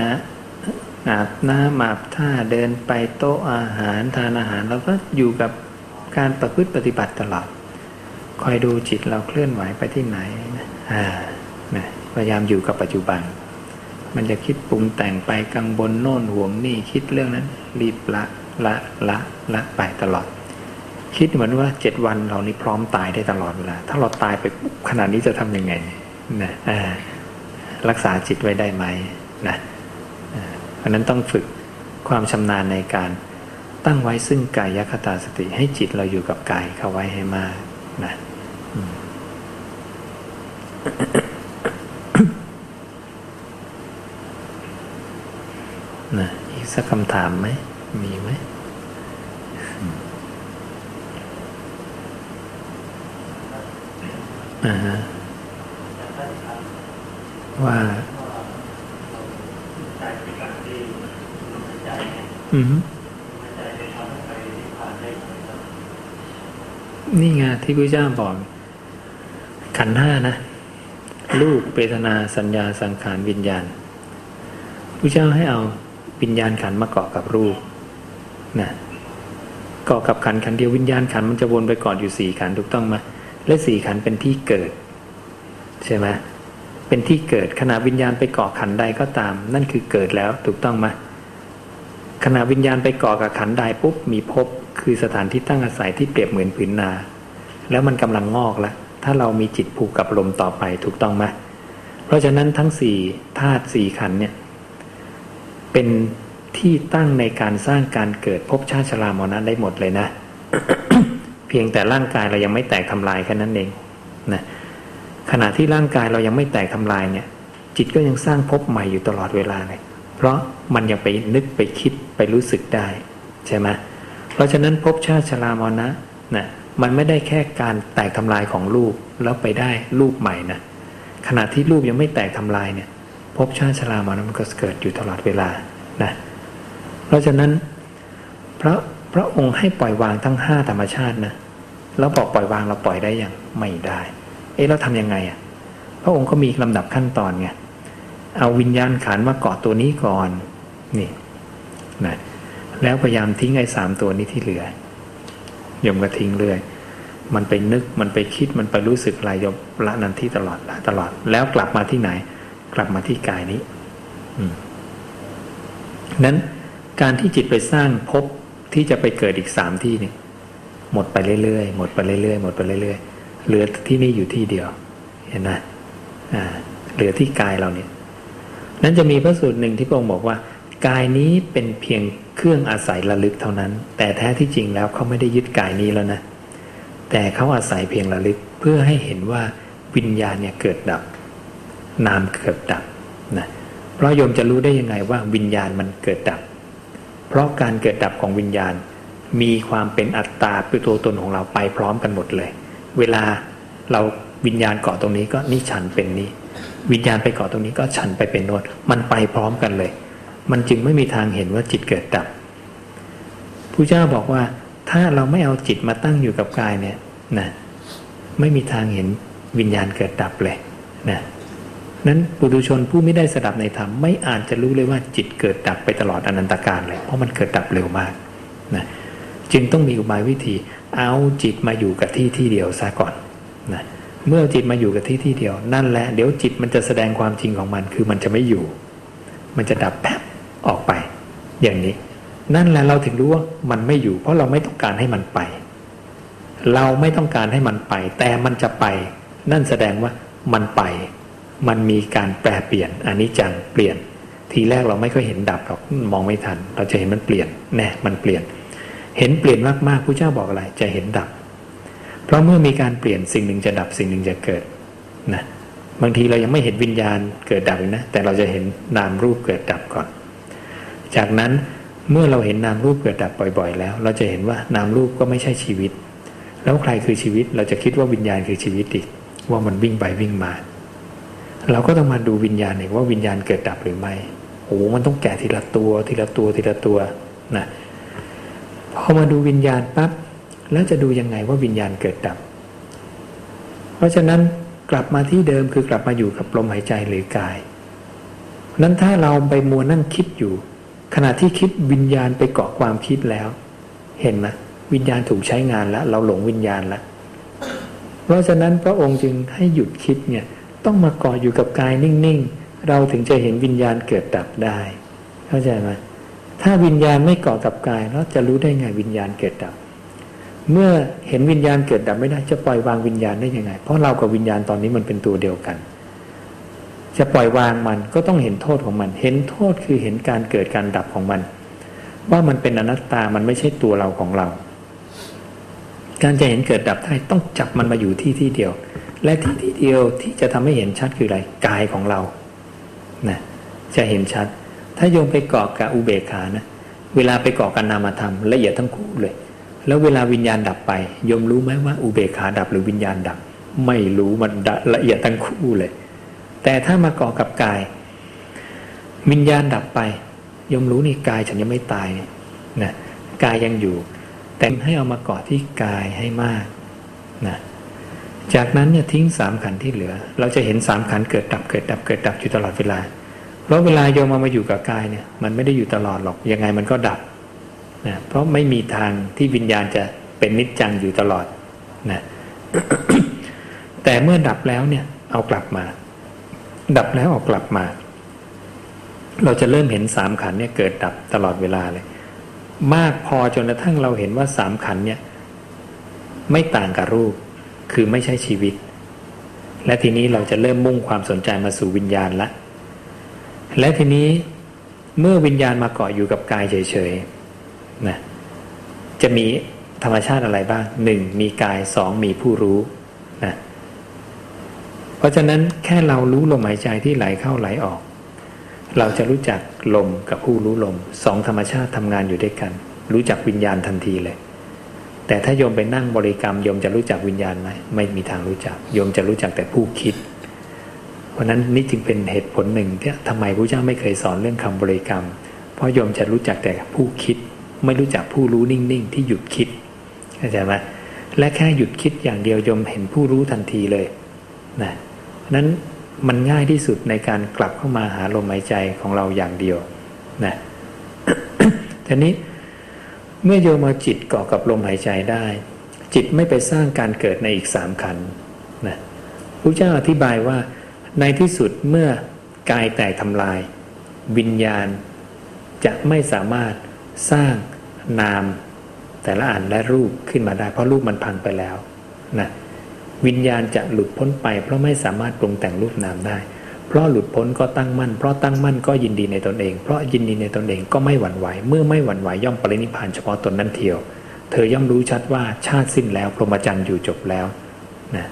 อาบน้ำอาบท่าเดินไปโต๊ะอาหารทานอาหารเราก็อยู่กับการประพฤติปฏิบัติตลอดคอยดูจิตเราเคลื่อนไหวไปที่ไหนนะอ่านะพยายามอยู่กับปัจจุบัน มันจะคิดปรุงแต่งไปกังวลโน่นห่วงนี่คิดเรื่องนั้น รีบละละละละไปตลอด คิดเหมือนว่าเจ็ดวันเรานี้พร้อมตายได้ตลอดเวลาถ้าเราตายไปขนาดนี้จะทำยังไง นะรักษาจิตไว้ได้ไหมนะเพราะฉะนั้นต้องฝึกความชำนาญในการตั้งไว้ซึ่งกายคตาสติให้จิตเราอยู่กับกายเข้าไว้ให้มากนะนะอีกสักคำถามไหม มีไหมอ่าฮะ ว่า อือฮึนี่ไงที่พระเจ้าบอก ขันห้านะรูปเวทนาสัญญาสังขารวิญญาณพระเจ้าให้เอาวิญญาณขันมาเกาะกับรูปนะเกาะกับขันขันเดียววิญญาณขันมันจะวนไปเกาะอยู่สี่ขันถูกต้องไหมและสี่ขันเป็นที่เกิด ใช่ไหม เป็นที่เกิดขณะวิญญาณไปเกาะขันใดก็ตาม นั่นคือเกิดแล้วถูกต้องไหมขณะวิญญาณไปเกาะกับขันใดปุ๊บมีภพคือสถานที่ตั้งอาศัยที่เปรียบเหมือนผืนนา แล้วมันกำลังงอกแล้วถ้าเรามีจิตผูกกับลมต่อไปถูกต้องไหมเพราะฉะนั้นทั้งสี่ธาตุสี่ขันเนี่ยเป็นที่ตั้งในการสร้างการเกิดภพชาติชรามรณะได้หมดเลยนะ เพียงแต่ร่างกายเรายังไม่แตกทำลายแค่นั้นเองนะ ขณะที่ร่างกายเรายังไม่แตกทำลายเนี่ย จิตก็ยังสร้างภพใหม่อยู่ตลอดเวลาเลย เพราะมันยังไปนึกไปคิดไปรู้สึกได้ใช่ไหมเพราะฉะนั้นภพชาติชรามรณะนะมันไม่ได้แค่การแตกทำลายของรูปแล้วไปได้รูปใหม่นะขณะที่รูปยังไม่แตกทำลายเนี่ยภพชาติชรามรณะมันก็เกิดอยู่ตลอดเวลานะเพราะฉะนั้นพระพระองค์ให้ปล่อยวางทั้งห้าธรรมชาตินะแล้วบอกปล่อยวางเราปล่อยได้ยังไม่ได้ เอ๊ะเราทำยังไงอะพระองค์ก็มีลำดับขั้นตอนไงเอาวิญญาณขันมาเกาะตัวนี้ก่อนนี่นะแล้วพยายามทิ้งไอ้สามตัวนี้ที่เหลือยมก็ทิ้งเรื่อย มันไปนึกมันไปคิดมันไปรู้สึกอะไรยมละนันที่ตลอดละตลอด แล้วกลับมาที่ไหน กลับมาที่กายนี้นั้นการที่จิตไปสร้างภพที่จะไปเกิดอีกสามที่นี่หมดไปเรื่อยๆหมดไปเรื่อยๆหมดไปเรื่อยๆ เหลือที่นี่อยู่ที่เดียว เห็นไหมเหลือที่กายเราเนี่ย นั้นจะมีพระสูตรหนึ่งที่พระองค์บอกว่า กายนี้เป็นเพียงเครื่องอาศัยระลึกเท่านั้น แต่แท้ที่จริงแล้วเขาไม่ได้ยึดกายนี้แล้วนะ แต่เขาอาศัยเพียงระลึกเพื่อให้เห็นว่าวิญญาณเนี่ยเกิดดับ นามเกิดดับนะเพราะโยมจะรู้ได้ยังไงว่าวิญญาณมันเกิดดับ เพราะการเกิดดับของวิญญาณ มีความเป็นอัตตาเป็นตัวตนของเราไปพร้อมกันหมดเลย เวลาเราวิญญาณเกาะตรงนี้ก็นี่ฉันเป็นนี้ วิญญาณไปเกาะตรงนี้ก็ฉันไปเป็นโน้นมันไปพร้อมกันเลย มันจึงไม่มีทางเห็นว่าจิตเกิดดับผู้เจ้าบอกว่าถ้าเราไม่เอาจิตมาตั้งอยู่กับกายเนี่ยนะไม่มีทางเห็นวิญญาณเกิดดับเลยนะนั้นปุถุชนผู้ไม่ได้สดับในธรรมไม่อาจจะรู้เลยว่าจิตเกิดดับไปตลอดอนันตการเลย เพราะมันเกิดดับเร็วมากนะจึงต้องมีอุบายวิธี เอาจิตมาอยู่กับที่ที่เดียวซะก่อนนะเมื่อจิตมาอยู่กับที่ที่เดียว นั่นแหละเดี๋ยวจิตมันจะแสดงความจริงของมัน คือมันจะไม่อยู่ มันจะดับแป๊บออกไป อย่างนี้ นั่นแหละเราถึงรู้ว่ามันไม่อยู่ เพราะเราไม่ต้องการให้มันไป เราไม่ต้องการให้มันไป แต่มันจะไป นั่นแสดงว่ามันไป มันมีการแปรเปลี่ยนอันนี้จังเปลี่ยน ทีแรกเราไม่ค่อยเห็นดับหรอกมองไม่ทัน เราจะเห็นมันเปลี่ยนแน่มันเปลี่ยน เห็นเปลี่ยนมากๆผู้เจ้าบอกอะไร จะเห็นดับ เพราะเมื่อมีการเปลี่ยนสิ่งหนึ่งจะดับสิ่งหนึ่งจะเกิดนะบางทีเรายังไม่เห็นวิญญาณเกิดดับนะ แต่เราจะเห็นนามรูปเกิดดับก่อน จากนั้นเมื่อเราเห็นนามรูปเกิดดับบ่อยๆ แล้ว เราจะเห็นว่านามรูปก็ไม่ใช่ชีวิต แล้วใครคือชีวิตเราจะคิดว่าวิญญาณคือชีวิตอีกว่ามันวิ่งไปวิ่งมา เราก็ต้องมาดูวิญญาณเองว่าวิญญาณเกิดดับหรือไม่โอ้มันต้องแก่ทีละตัวทีละตัวทีละตัวนะ พอมาดูวิญญาณปั๊บแล้วจะดูยังไงว่าวิญญาณเกิดดับ เพราะฉะนั้นกลับมาที่เดิมคือกลับมาอยู่กับลมหายใจหรือกายนั้นถ้าเราไปมัวนั่งคิดอยู่ ขณะที่คิดวิญญาณไปเกาะความคิดแล้ว เห็นไหมวิญญาณถูกใช้งานแล้ว เราหลงวิญญาณแล้วเพราะฉะนั้นพระองค์จึงให้หยุดคิดเนี่ยต้องมาเกาะอยู่กับกายนิ่งๆ เราถึงจะเห็นวิญญาณเกิดดับได้ เข้าใจไหม ถ้าวิญญาณไม่เกาะกับกายเราจะรู้ได้ไงวิญญาณเกิดดับ เมื่อเห็นวิญญาณเกิดดับไม่ได้จะปล่อยวางวิญญาณได้ยังไง เพราะเรากับวิญญาณตอนนี้มันเป็นตัวเดียวกัน จะปล่อยวางมันก็ต้องเห็นโทษของมัน เห็นโทษคือเห็นการเกิดการดับของมัน ว่ามันเป็นอนัตตามันไม่ใช่ตัวเราของเรา การจะเห็นเกิดดับได้ต้องจับมันมาอยู่ที่ที่เดียว และที่ที่เดียวที่จะทำให้เห็นชัดคืออะไรกายของเรานะจะเห็นชัด ถ้าโยมไปเกาะกับอุเบกขานะ เวลาไปเกาะกันนามธรรมละเอียดทั้งคู่เลย แล้วเวลาวิญญาณดับไปโยมรู้ไหมว่าอุเบกขาดับหรือวิญญาณดับ ไม่รู้มันละเอียดทั้งคู่เลย แต่ถ้ามาเกาะกับกาย วิญญาณดับไปโยมรู้นี่กายฉันยังไม่ตายนะกายยังอยู่ แต่ให้เอามาเกาะที่กายให้มากนะจากนั้นเนี่ยทิ้งสามขันที่เหลือ เราจะเห็นสามขันเกิดดับเกิดดับเกิดดับอยู่ตลอดเวลา ราะเวลาโยมมามาอยู่กับกายเนี่ย มันไม่ได้อยู่ตลอดหรอกยังไงมันก็ดับนะเพราะไม่มีทางที่วิญญาณจะเป็นนิจจังอยู่ตลอดนะแต่เมื่อดับแล้วเนี่ย เอากลับมา ดับแล้วเอากลับมา เราจะเริ่มเห็นสามขันเนี่ยเกิดดับตลอดเวลาเลย มากพอจนกระทั่งเราเห็นว่าสามขันเนี่ย ไม่ต่างกับรูป คือไม่ใช่ชีวิต และทีนี้เราจะเริ่มมุ่งความสนใจมาสู่วิญญาณละ และทีนี้เมื่อวิญญาณมาเกาะอยู่กับกายเฉยๆนะจะมีธรรมชาติอะไรบ้างหนึ่งมีกายสองมีผู้รู้นะเพราะฉะนั้นแค่เรารู้ลมหายใจที่ไหลเข้าไหลออก เราจะรู้จักลมกับผู้รู้ลมสองธรรมชาติทำงานอยู่ด้วยกัน รู้จักวิญญาณทันทีเลย แต่ถ้าโยมไปนั่งบริกรรมโยมจะรู้จักวิญญาณไหมไม่มีทางรู้จักโยมจะรู้จักแต่ผู้คิด ราะนั้นนี่จึงเป็นเหตุผลหนึ่งที่ทำไมพระเจ้าไม่เคยสอนเรื่องคำบริกรรม เพราะโยมจะรู้จักแต่ผู้คิด ไม่รู้จักผู้รู้นิ่งๆ ที่หยุดคิดเข้าใจไหมและแค่หยุดคิดอย่างเดียวโยมเห็นผู้รู้ทันทีเลยนะนั้นมันง่ายที่สุดในการกลับเข้ามาหาลมหายใจของเราอย่างเดียวนะทีนี้เมื่อโยมเอาจิตเกาะกับลมหายใจได้ จิตไม่ไปสร้างการเกิดในอีกสามขันนะพระเจ้าอธิบายว่า ในที่สุดเมื่อกายแตกทำลาย วิญญาณ จะไม่สามารถสร้างนามแต่ละอันและรูปขึ้นมาได้ เพราะรูปมันพังไปแล้วนะวิญญาณจะหลุดพ้นไป เพราะไม่สามารถปรุงแต่งรูปนามได้ เพราะหลุดพ้นก็ตั้งมั่น เพราะตั้งมั่นก็ยินดีในตนเอง เพราะยินดีในตนเองก็ไม่หวั่นไหว เมื่อไม่หวั่นไหวย่อมปรินิพานเฉพาะตนนั้นเทียว เธอย่อมรู้ชัดว่าชาติสิ้นแล้วพรหมจรรย์อยู่จบแล้วนะ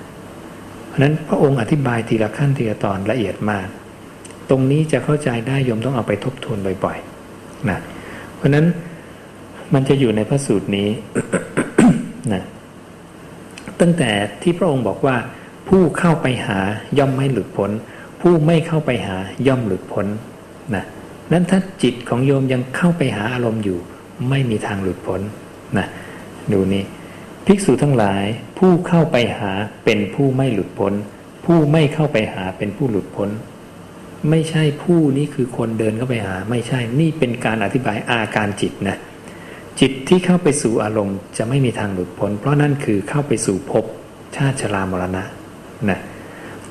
เพราะนั้นพระองค์อธิบายทีละขั้นทีละตอนละเอียดมาก ตรงนี้จะเข้าใจได้โยมต้องเอาไปทบทวนบ่อยๆนะเพราะนั้นมันจะอยู่ในพระสูตรนี้นะตั้งแต่ที่พระองค์บอกว่า ผู้เข้าไปหาย่อมไม่หลุดพ้น ผู้ไม่เข้าไปหาย่อมหลุดพ้นนะนั้นถ้าจิตของโยมยังเข้าไปหาอารมณ์อยู่ ไม่มีทางหลุดพ้นนะดูนี่ ภิกษุทั้งหลายผู้เข้าไปหาเป็นผู้ไม่หลุดพ้น ผู้ไม่เข้าไปหาเป็นผู้หลุดพ้น ไม่ใช่ผู้นี้คือคนเดินเข้าไปหา ไม่ใช่นี่เป็นการอธิบายอาการจิตนะจิตที่เข้าไปสู่อารมณ์จะไม่มีทางหลุดพ้น เพราะนั่นคือเข้าไปสู่ภพชาติชรามรณะนะ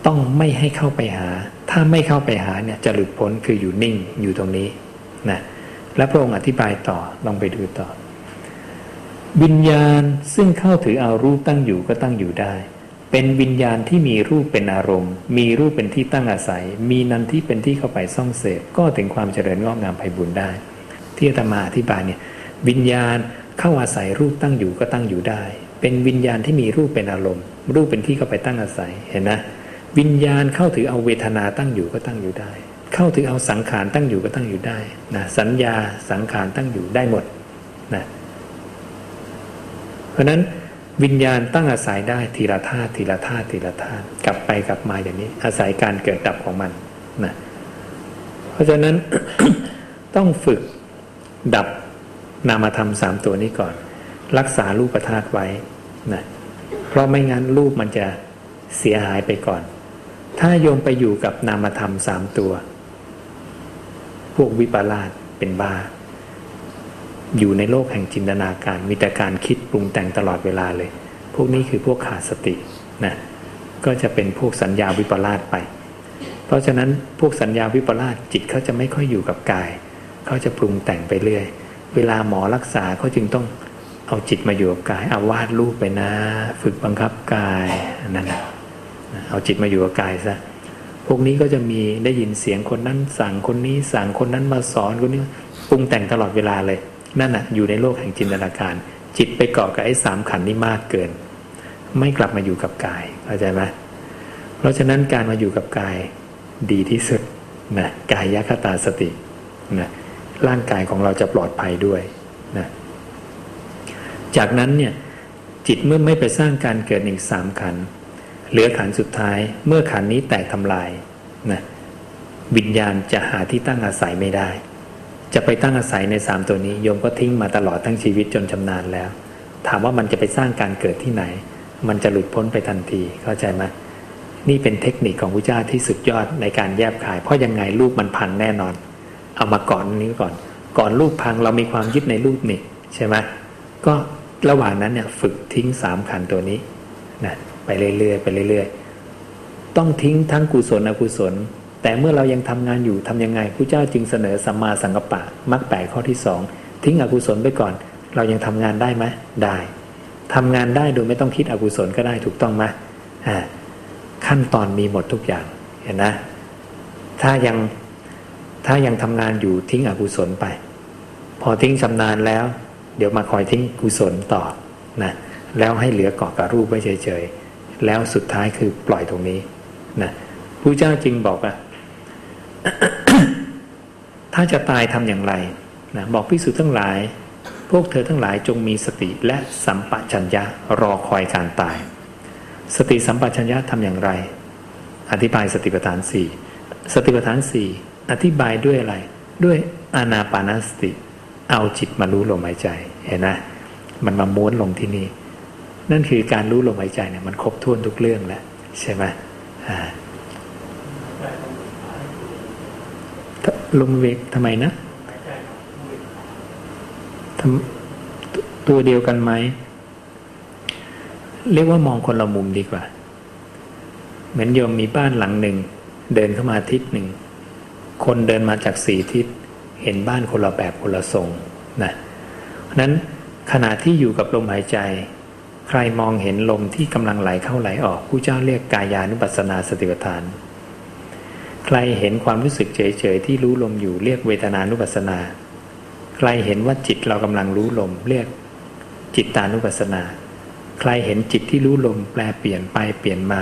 ต้องไม่ให้เข้าไปหา ถ้าไม่เข้าไปหาเนี่ยจะหลุดพ้นคืออยู่นิ่งอยู่ตรงนี้นะและพระองค์อธิบายต่อลองไปดูต่อ วิญญาณซึ่งเข้าถือเอารูปตั้งอยู่ก็ตั้งอยู่ได้ เป็นวิญญาณที่มีรูปเป็นอารมณ์ มีรูปเป็นที่ตั้งอาศัย มีนันที่เป็นที่เข้าไปซ่องเสพก็ถึงความเจริญงอกงามไพบุญได้ ที่อาตมาอธิบายเนี่ยวิญญาณเข้าอาศัยรูปตั้งอยู่ก็ตั้งอยู่ได้ เป็นวิญญาณที่มีรูปเป็นอารมณ์ รูปเป็นที่เข้าไปตั้งอาศัยเห็นนะวิญญาณเข้าถือเอาเวทนาตั้งอยู่ก็ตั้งอยู่ได้ เข้าถือเอาสังขารตั้งอยู่ก็ตั้งอยู่ได้นะสัญญาสังขารตั้งอยู่ได้หมดนะ ราะนั้นวิญญาณตั้งอาศัยได้ทีละธาตุทีละธาตุทีละธาตุกลับไปกลับมาอย่างนี้ อาศัยการเกิดดับของมันนะเพราะฉะนั้นต้องฝึกดับนามธรรมสามตัวนี้ก่อน รักษารูปธาตุไว้นะเพราะไม่งั้นรูปมันจะเสียหายไปก่อน ถ้าโยมไปอยู่กับนามธรรมสามตัว พวกวิปลาสเป็นบ้า อยู่ในโลกแห่งจินตนาการ มีแต่การคิดปรุงแต่งตลอดเวลาเลย พวกนี้คือพวกขาดสตินะก็จะเป็นพวกสัญญาวิปลาสไป เพราะฉะนั้นพวกสัญญาวิปลาสจิตเขาจะไม่ค่อยอยู่กับกาย เขาจะปรุงแต่งไปเรื่อย เวลาหมอรักษาเขาจึงต้องเอาจิตมาอยู่กับกาย เอาวาดรูปไปนะ ฝึกบังคับกายนั่นนะเอาจิตมาอยู่กับกายซะพวกนี้ก็จะมีได้ยินเสียงคนนั้นสั่งคนนี้สั่งคนนั้นมาสอนคนนี้ปรุงแต่งตลอดเวลาเลย นั่นน่ะอยู่ในโลกแห่งจินตนาการ จิตไปเกาะกับไอ้สามขันนี้มากเกิน ไม่กลับมาอยู่กับกายเข้าใจไหมเพราะฉะนั้นการมาอยู่กับกายดีที่สุดนะกายยัคตาสตินะร่างกายของเราจะปลอดภัยด้วยนะจากนั้นเนี่ยจิตเมื่อไม่ไปสร้างการเกิดอีกสามขัน เหลือขันสุดท้ายเมื่อขันนี้แตกทำลายนะวิญญาณจะหาที่ตั้งอาศัยไม่ได้ จะไปตั้งอาศัยในสามตัวนี้โยมก็ทิ้งมาตลอดทั้งชีวิตจนชำนาญแล้ว ถามว่ามันจะไปสร้างการเกิดที่ไหน มันจะหลุดพ้นไปทันทีเข้าใจไหมนี่เป็นเทคนิคของพระเจ้าที่สุดยอดในการแยบขาย เพราะยังไงรูปมันพังแน่นอน เอามาก่อนนี้ก่อน ก่อนรูปพังเรามีความยึดในรูปนี่ใช่ไหมก็ระหว่างนั้นเนี่ยฝึกทิ้งสามขันตัวนี้นะไปเรื่อยๆไปเรื่อยๆ ต้องทิ้งทั้งกุศลอกุศล แต่เมื่อเรายังทำงานอยู่ทำยังไงพระเจ้าจึงเสนอสัมมาสังกัปปะมรรคแปดข้อที่สองทิ้งอกุศลไปก่อน เรายังทำงานได้ไหมได้ทำงานได้โดยไม่ต้องคิดอกุศลก็ได้ถูกต้องไหมอ่าขั้นตอนมีหมดทุกอย่างเห็นนะถ้ายังถ้ายังทำงานอยู่ทิ้งอกุศลไป พอทิ้งชำนาญแล้ว เดี๋ยวมาคอยทิ้งกุศลต่อนะแล้วให้เหลือเกาะกับรูปไว้เฉยๆแล้วสุดท้ายคือปล่อยตรงนี้นะพระเจ้าจริงบอกอะ ถ้าจะตายทำอย่างไรนะบอกพิสุทั้งหลาย พวกเธอทั้งหลายจงมีสติและสัมปชัญญะรอคอยการตาย สติสัมปชัญญะทำอย่างไร อธิบายสติปัฏฐานสี่สติปัฏฐานสี่อธิบายด้วยอะไร ด้วยอานาปานสติ เอาจิตมารู้ลมหายใจเห็นนะมันมาม้วนลงที่นี่นั่นคือการรู้ลมหายใจเนี่ยมันครบถ้วนทุกเรื่องแล้วใช่ไหมอ่า ลมเวกทำไมนะทำตัวเดียวกันไหม เรียกว่ามองคนละมุมดีกว่า เหมือนโยมมีบ้านหลังหนึ่ง เดินเข้ามาทิศหนึ่ง คนเดินมาจากสี่ทิศ เห็นบ้านคนละแบบคนละทรงนะนั้นขณะที่อยู่กับลมหายใจ ใครมองเห็นลมที่กำลังไหลเข้าไหลออกผู้เจ้าเรียกกายานุปัสสนาสติปัฏฐาน ใครเห็นความรู้สึกเฉยๆที่รู้ลมอยู่เรียกเวทนานุปัสสนา ใครเห็นว่าจิตเรากำลังรู้ลมเรียกจิตตานุปัสสนา ใครเห็นจิตที่รู้ลมแปลเปลี่ยนไปเปลี่ยนมา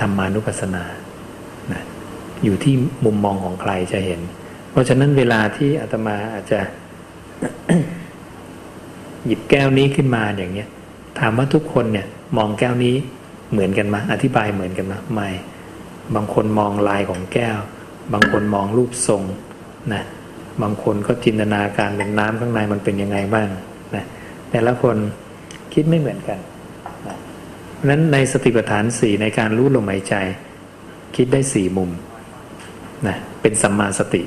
ธรรมานุปัสสนานะอยู่ที่มุมมองของใครจะเห็น เพราะฉะนั้นเวลาที่อาตมาอาจจะ หยิบแก้วนี้ขึ้นมาอย่างเงี้ยถามว่าทุกคนเนี่ย มองแก้วนี้เหมือนกันมาอธิบายเหมือนกันมาไม่ บางคนมองลายของแก้ว บางคนมองรูปทรงนะบางคนก็จินตนาการเป็นน้ำข้างในมันเป็นยังไงบ้างนะแต่ละคนคิดไม่เหมือนกันนะเพราะนั้นในสติปัฏฐานสี่ในการรู้ลมหายใจ คิดได้สี่มุมนะเป็นสัมมาสติ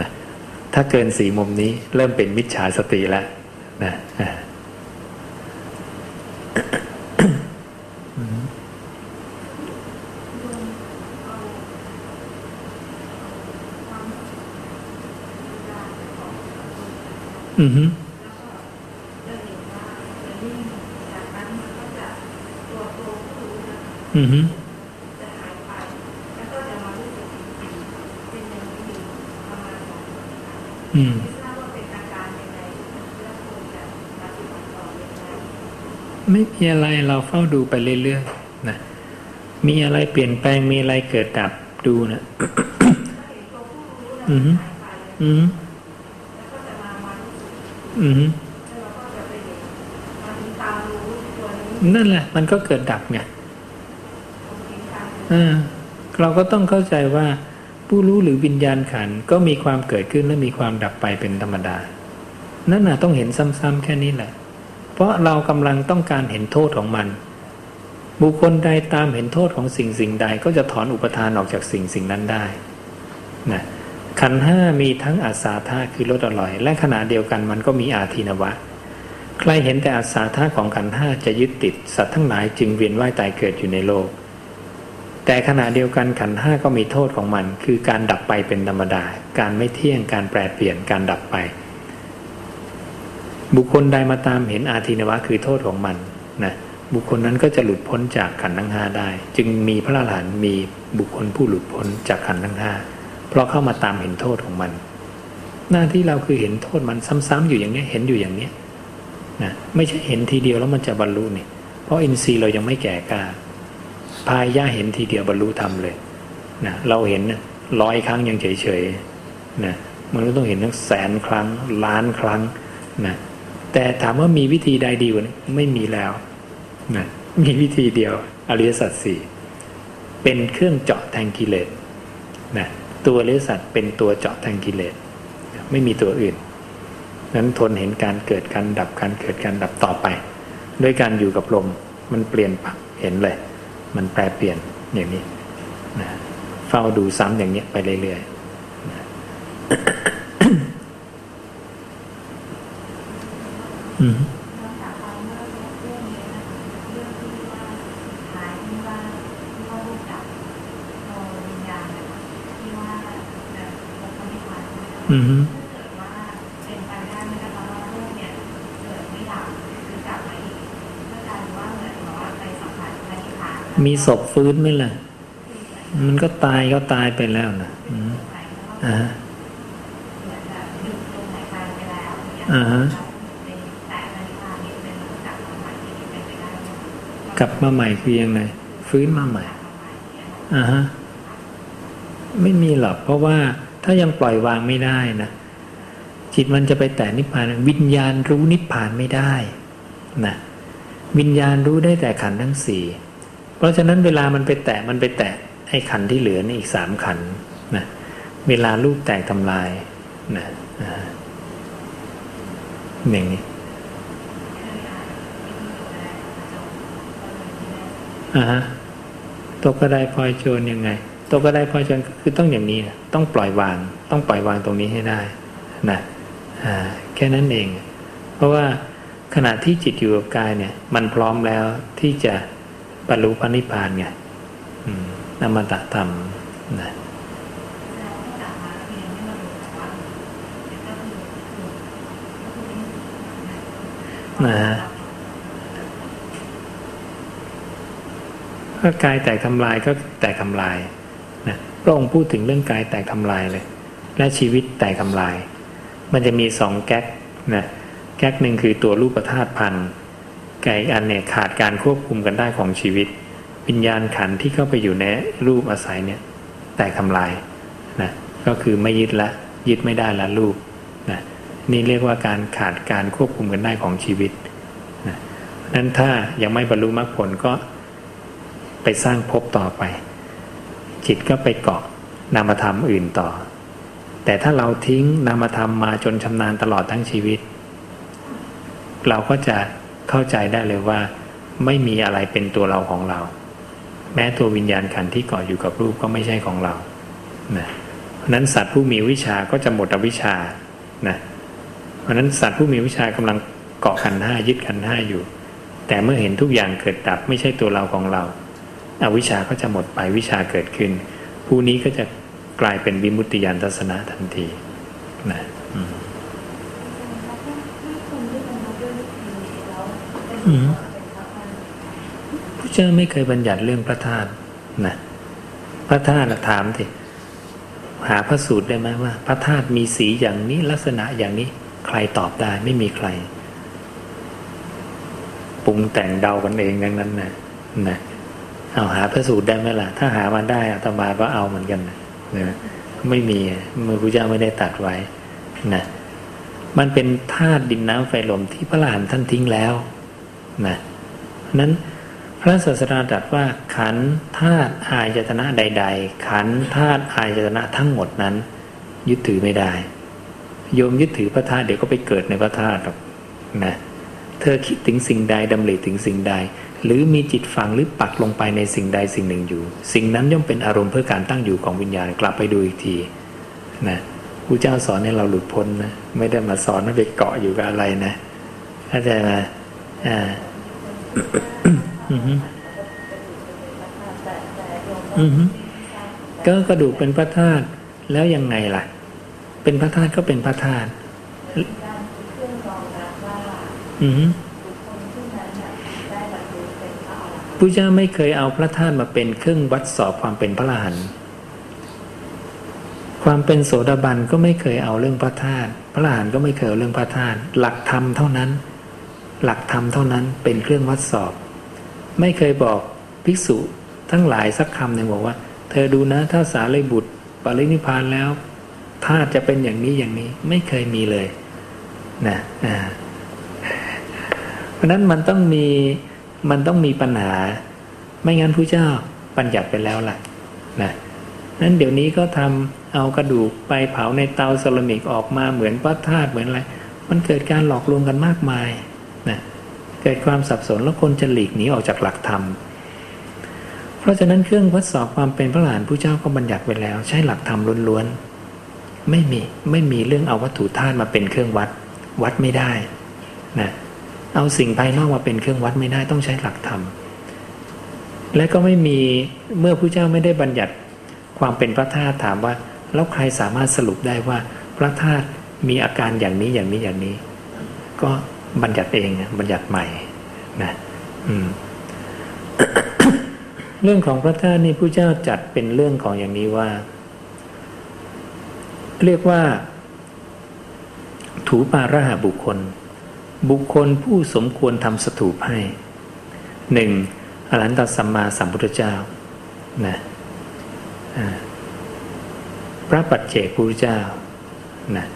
นะถ้าเกินสี่มุมนี้เริ่มเป็นมิจฉาสติแล้วนะ อ่าอือฮึอือฮึอืมไม่มีอะไรเราเฝ้าดูไปเรื่อยๆนะมีอะไรเปลี่ยนแปลงมีอะไรเกิดดับดูนะอือฮึอือ อือฮึนั่นแหละ มันก็เกิดดับไงอ่าเราก็ต้องเข้าใจว่า ผู้รู้หรือวิญญาณขันธ์ก็มีความเกิดขึ้นและมีความดับไปเป็นธรรมดา นั่นน่ะต้องเห็นซ้ำๆแค่นี้แหละ เพราะเรากำลังต้องการเห็นโทษของมัน บุคคลใดตามเห็นโทษของสิ่งสิ่งใด ก็จะถอนอุปทานออกจากสิ่งสิ่งนั้นได้นะ ขันห้ามีทั้งอาสาธาคือรสอร่อย และขณะเดียวกันมันก็มีอาทีนวะ ใครเห็นแต่อาสาธาของขันห้าจะยึดติด สัตว์ทั้งหลายจึงเวียนว่ายตายเกิดอยู่ในโลก แต่ขณะเดียวกันขันห้าก็มีโทษของมัน คือการดับไปเป็นธรรมดา การไม่เที่ยงการแปรเปลี่ยนการดับไป บุคคลใดมาตามเห็นอาทินวะคือโทษของมันนะบุคคลนั้นก็จะหลุดพ้นจากขันธ์ทั้งห้าได้ จึงมีพระอรหันต์มีบุคคลผู้หลุดพ้นจากขันธ์ทั้งห้า เพราะเข้ามาตามเห็นโทษของมัน หน้าที่เราคือเห็นโทษมันซ้ำๆอยู่อย่างนี้เห็นอยู่อย่างนี้นะไม่ใช่เห็นทีเดียวแล้วมันจะบรรลุนี่เพราะอินทรีย์เรายังไม่แก่กล้าพายย่าเห็นทีเดียวบรรลุธรรมเลยนะเราเห็นร้อยครั้งยังเฉยๆนะมันก็ต้องเห็นทั้งแสนครั้งล้านครั้งนะแต่ถามว่ามีวิธีใดดีกว่านี้ไม่มีแล้วนะมีวิธีเดียวอริยสัจสี่เป็นเครื่องเจาะแทงกิเลสนะ ตัวอริยสัจเป็นตัวเจาะแทงกิเลสไม่มีตัวอื่น นั้นทนเห็นการเกิดการดับการเกิดการดับต่อไป ด้วยการอยู่กับลมมันเปลี่ยนปักเห็นเลย มันแปรเปลี่ยนอย่างนี้นะเฝ้าดูซ้ำอย่างนี้ไปเรื่อยๆนะอืมานมีศพฟื้นไหมล่ะ มันก็ตายก็ตายไปแล้วนะอ่าฮะเหมือนแบบหยุดลมหายใจไปแล้วอย่าเงี้ยอ่าฮะเป็นแต่พระนิพพานนี่เป็นเหมือนกับสัมผัสที่เป็นไปได้ไหมคะกลับมาใหม่คือยังไงฟื้นมาใหม่อ่าฮะไม่มีหรอกเพราะว่า ถ้ายังปล่อยวางไม่ได้นะจิตมันจะไปแตะนิพพาน วิญญาณรู้นิพพานไม่ได้นะวิญญาณรู้ได้แต่ขันทั้งสี่เพราะฉะนั้นเวลามันไปแตะมันไปแตะไอ้ขันที่เหลือนี่อีกสามขันนะเวลารูปแตกทำลายนะอ่าอย่างนี้อ่าฮะตกกระไดพลอยโจรยังไง ตกกระได้พลอจรคือต้องอย่างนี้ต้องปล่อยวาง ต้องปล่อยวางตรงนี้ให้ได้นะอ่าแค่นั้นเอง เพราะว่าขณะที่จิตอยู่กับกายเนี่ย มันพร้อมแล้วที่จะบรรลุพระนิพพานไงอมนามตธรรมนะนะฮะถ้ากายแตกทำลายก็แตกทำลาย นะพระองค์พูดถึงเรื่องกายแตกทำลายเลย และชีวิตแตกทำลาย มันจะมีสองแก๊กนะแก๊กหนึ่งคือตัวรูปธาตุพันธ์ไก่อันเนี่ยขาดการควบคุมกันได้ของชีวิต วิญญาณขันที่เข้าไปอยู่ในรูปอาศัยเนี่ยแตกทำลายนะก็คือไม่ยึดละยึดไม่ได้ละรูปนะนี่เรียกว่าการขาดการควบคุมกันได้ของชีวิตนะนั้นถ้ายังไม่บรรลุมรรคผลก็ไปสร้างภพต่อไป จิตก็ไปเกาะนามธรรมอื่นต่อ แต่ถ้าเราทิ้งนามธรรมมาจนชำนาญตลอดทั้งชีวิต เราก็จะเข้าใจได้เลยว่า ไม่มีอะไรเป็นตัวเราของเรา แม้ตัววิญญาณขันธ์ที่เกาะอยู่กับรูปก็ไม่ใช่ของเรานะเพราะนั้นสัตว์ผู้มีวิชาก็จะหมดอวิชานะเพราะนั้นสัตว์ผู้มีวิชากำลังเกาะขันธ์ห้ายึดขันธ์ห้าอยู่ แต่เมื่อเห็นทุกอย่างเกิดดับไม่ใช่ตัวเราของเรา อวิชชาก็จะหมดไปวิชาเกิดขึ้น ผู้นี้ก็จะกลายเป็นวิมุตติยานทัศนะทันทีนะพระเจ้าไม่เคยบัญญัติเรื่องพระธาตุนะพระธาตุถามสิหาพระสูตรได้ไหมว่า พระธาตุมีสีอย่างนี้ลักษณะอย่างนี้ใครตอบได้ไม่มีใคร ปรุงแต่งเดากันเองดังนั้นนะนะ เอาหาพระสูตรได้ไหมล่ะ ถ้าหามาได้อาตมาก็เอาเหมือนกันนะไม่มีมือพระเจ้าไม่ได้ตัดไว้นะมันเป็นธาตุดินน้ำไฟลมที่พระหลานท่านทิ้งแล้วนะเพราะนั้นพระศาสดาตรัสว่าขันธาตุอายตนะใด ๆ ขันธ์ธาตุอายตนะทั้งหมดนั้น ยึดถือไม่ได้ โยมยึดถือพระธาตุเดี๋ยวก็ไปเกิดในพระธาตุหรอกนะเธอคิดถึงสิ่งใดดำริถึงสิ่งใด หรือมีจิตฝังหรือปักลงไปในสิ่งใดสิ่งหนึ่งอยู่ สิ่งนั้นย่อมเป็นอารมณ์เพื่อการตั้งอยู่ของวิญญาณกลับไปดูอีกทีนะครูเจ้าสอนให้เราหลุดพ้นนะไม่ได้มาสอนให้ไปเกาะอยู่กับอะไรนะเข้าใจไหมอ่าอือฮึอือฮึก็กระดูกเป็นพระธาตุแล้วยังไงล่ะ เป็นพระธาตุก็เป็นพระธาตุอือฮึ พระเจ้าไม่เคยเอาพระธาตุมาเป็นเครื่องวัดสอบความเป็นพระอรหันต์ความเป็นโสดาบันก็ไม่เคยเอาเรื่องพระธาตุพระอรหันต์ก็ไม่เคยเอาเรื่องพระธาตุหลักธรรมเท่านั้น หลักธรรมเท่านั้นเป็นเครื่องวัดสอบ ไม่เคยบอกภิกษุทั้งหลายสักคำหนึ่งบอกว่า เธอดูนะถ้าสารีบุตรปรินิพานแล้วธาตุจะเป็นอย่างนี้อย่างนี้ไม่เคยมีเลยนะอ่าเพราะนั้นมันต้องมี มันต้องมีปัญหา ไม่งั้นผู้เจ้าปัญญัติไปแล้วล่ะนะนั้นเดี๋ยวนี้ก็ทำเอากระดูกไปเผาในเตาเซรามิกออกมาเหมือนพระธาตุเหมือนอะไร มันเกิดการหลอกลวงกันมากมายนะเกิดความสับสนแล้วคนจะหลีกหนีออกจากหลักธรรม เพราะฉะนั้นเครื่องวัดสอบความเป็นพระหลานผู้เจ้าก็บัญญัติไว้แล้ว ใช้หลักธรรมล้วนๆไม่มีไม่มีเรื่องเอาวัตถุธาตุมาเป็นเครื่องวัดวัดไม่ได้นะ เอาสิ่งภายนอกมาเป็นเครื่องวัดไม่ได้ต้องใช้หลักธรรม และก็ไม่มีเมื่อผู้เจ้าไม่ได้บัญญัติความเป็นพระธาตุถามว่า แล้วใครสามารถสรุปได้ว่าพระธาตุมีอาการอย่างนี้อย่างนี้อย่างนี้ ก็บัญญัติเองบัญญัติใหม่นะเรื่องของพระธาตุนี่ผู้เจ้าจัดเป็นเรื่องของอย่างนี้ว่า เรียกว่า ถูปาระหาบุคคล บุคคลผู้สมควรทำสถูปให้หนึ่งอรหันตสัมมาสัมพุทธเจ้านะพระปัจเจกพุทธเจ้านะ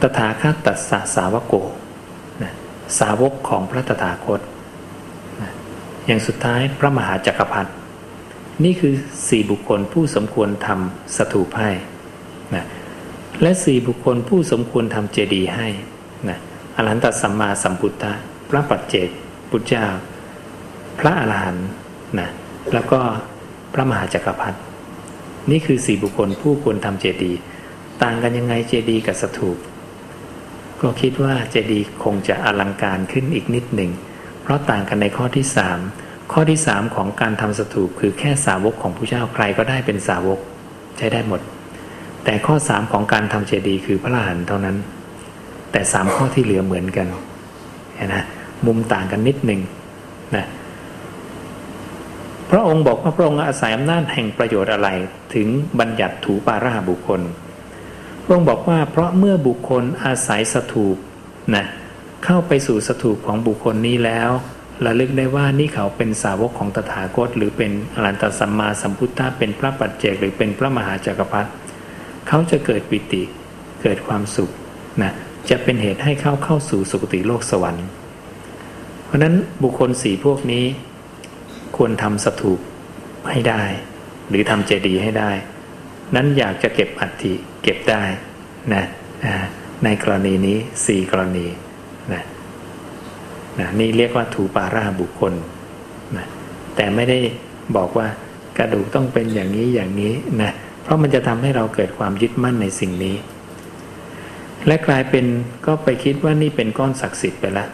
ตถาคตตัสสะสาวโกนะสาวกของพระตถาคตนะอย่างสุดท้ายพระมหาจักรพรรดินี่คือสี่บุคคลผู้สมควรทำสถูปให้นะและสี่บุคคลผู้สมควรทำเจดีย์ให้นะ อรหันตสัมมาสัมพุทธะพระปัจเจกพุทธเจ้า พระอรหันต์นะแล้วก็พระมหาจักรพรรดินี่คือสี่บุคคลผู้ควรทำเจดีย์ต่างกันยังไงเจดีย์กับสถูป ก็คิดว่าเจดีย์คงจะอลังการขึ้นอีกนิดหนึ่ง เพราะต่างกันในข้อที่สามข้อที่สามของการทำสถูปคือแค่สาวกของผู้เจ้าใครก็ได้เป็นสาวกใช้ได้หมด แต่ข้อสามของการทำเจดีย์คือพระอรหันต์เท่านั้น แต่สามข้อที่เหลือเหมือนกันนะมุมต่างกันนิดหนึ่งนะพระองค์บอกว่าพระองค์อาศัยอำนาจแห่งประโยชน์อะไรถึงบัญญัติถูปาราบุคคล พระองค์บอกว่าเพราะเมื่อบุคคลอาศัยสถูปนะเข้าไปสู่สถูปของบุคคลนี้แล้วระลึกได้ว่านี่เขาเป็นสาวกของตถาคต หรือเป็นอรันตสัมมาสัมพุทธะเป็นพระปัจเจกหรือเป็นพระมหาจักรพรรดิเขาจะเกิดปิติเกิดความสุขนะ จะเป็นเหตุให้เข้าเข้าสู่สุคติโลกสวรรค์ เพราะนั้นบุคคลสี่พวกนี้ ควรทำสถูปให้ได้ หรือทำเจดีย์ให้ได้ นั้นอยากจะเก็บอัฐิเก็บได้นะในกรณีนี้สี่กรณีนะนะนี่เรียกว่าถูปาราบุคคลนะแต่ไม่ได้บอกว่ากระดูกต้องเป็นอย่างนี้อย่างนี้นะเพราะมันจะทำให้เราเกิดความยึดมั่นในสิ่งนี้ และกลายเป็นก็ไปคิดว่านี่เป็นก้อนศักดิ์สิทธิ์ไปแล้ว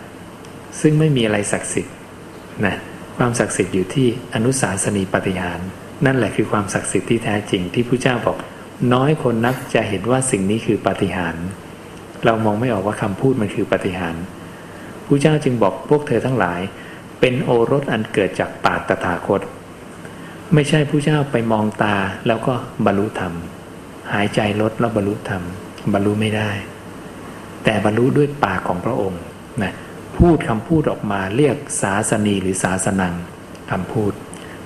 ซึ่งไม่มีอะไรศักดิ์สิทธิ์นะความศักดิ์สิทธิ์อยู่ที่อนุสาสนีปฏิหาร นั่นแหละคือความศักดิ์สิทธิ์ที่แท้จริงที่พระเจ้าบอก น้อยคนนักจะเห็นว่าสิ่งนี้คือปฏิหาร เรามองไม่ออกว่าคำพูดมันคือปฏิหารพระเจ้าจึงบอกพวกเธอทั้งหลาย เป็นโอรสอันเกิดจากปาตถาคต ไม่ใช่พระเจ้าไปมองตาแล้วก็บรรลุธรรม หายใจลดแล้วบรรลุธรรมบรรลุไม่ได้ แต่บรรลุด้วยปากของพระองค์นะพูดคำพูดออกมาเรียกศาสนีหรือศาสนังคำพูด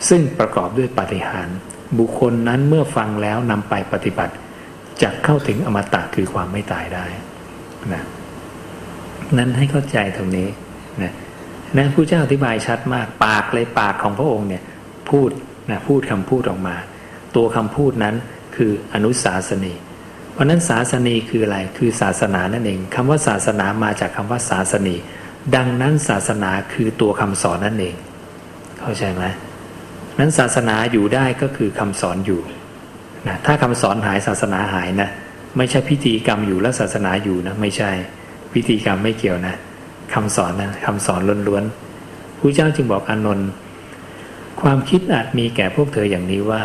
ซึ่งประกอบด้วยปฏิหาร บุคคลนั้นเมื่อฟังแล้วนำไปปฏิบัติจะเข้าถึงอมตะคือความไม่ตายได้นะนั้นให้เข้าใจตรงนี้นะนะผู้เจ้าอธิบายชัดมาก ปากเลยปากของพระองค์เนี่ยพูดนะพูดคำพูดออกมา ตัวคำพูดนั้นคืออนุสาสนี ราะนั้นศาสนีคืออะไร คือศาสนานั่นเองคำว่าศาสนามาจากคำว่าศาสนี ดังนั้นศาสนาคือตัวคำสอนนั่นเอง เข้าใจไหมนั้นศาสนาอยู่ได้ก็คือคำสอนอยู่นะถ้าคำสอนหายศาสนาหายนะ ไม่ใช่พิธีกรรมอยู่แล้วศาสนาอยู่นะ ไม่ใช่ พิธีกรรมไม่เกี่ยวนะคำสอนนะคำสอนล้วนๆผู้เจ้าจึงบอกอนนท์ความคิดอาจมีแก่พวกเธออย่างนี้ว่า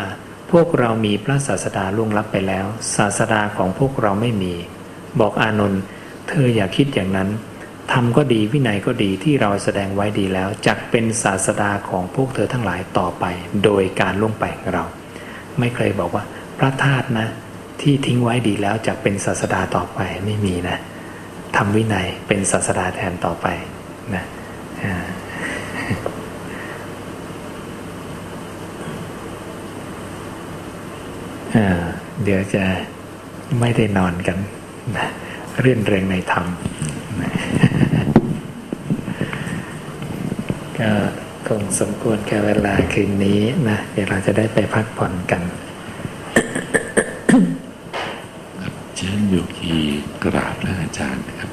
พวกเรามีพระศาสดาล่วงลับไปแล้ว ศาสดาของพวกเราไม่มี บอกอานนท์เธออย่าคิดอย่างนั้นธรรมก็ดีวินัยก็ดีที่เราแสดงไว้ดีแล้วจักเป็นศาสดาของพวกเธอทั้งหลายต่อไป โดยการล่วงไปของเรา ไม่เคยบอกว่า พระธาตุนะ ที่ทิ้งไว้ดีแล้วจะเป็นศาสดาต่อไปไม่มีนะทำวินัยเป็นศาสดาแทนต่อไปนะ เดี๋ยวจะไม่ได้นอนกันเรื่นเริงในธรรมก็คงสมควรแก่เวลาคืนนี้นะ เดี๋ยวเราจะได้ไปพักผ่อนกันเชิญอยู่ที่กราบพระอาจารย์ครับ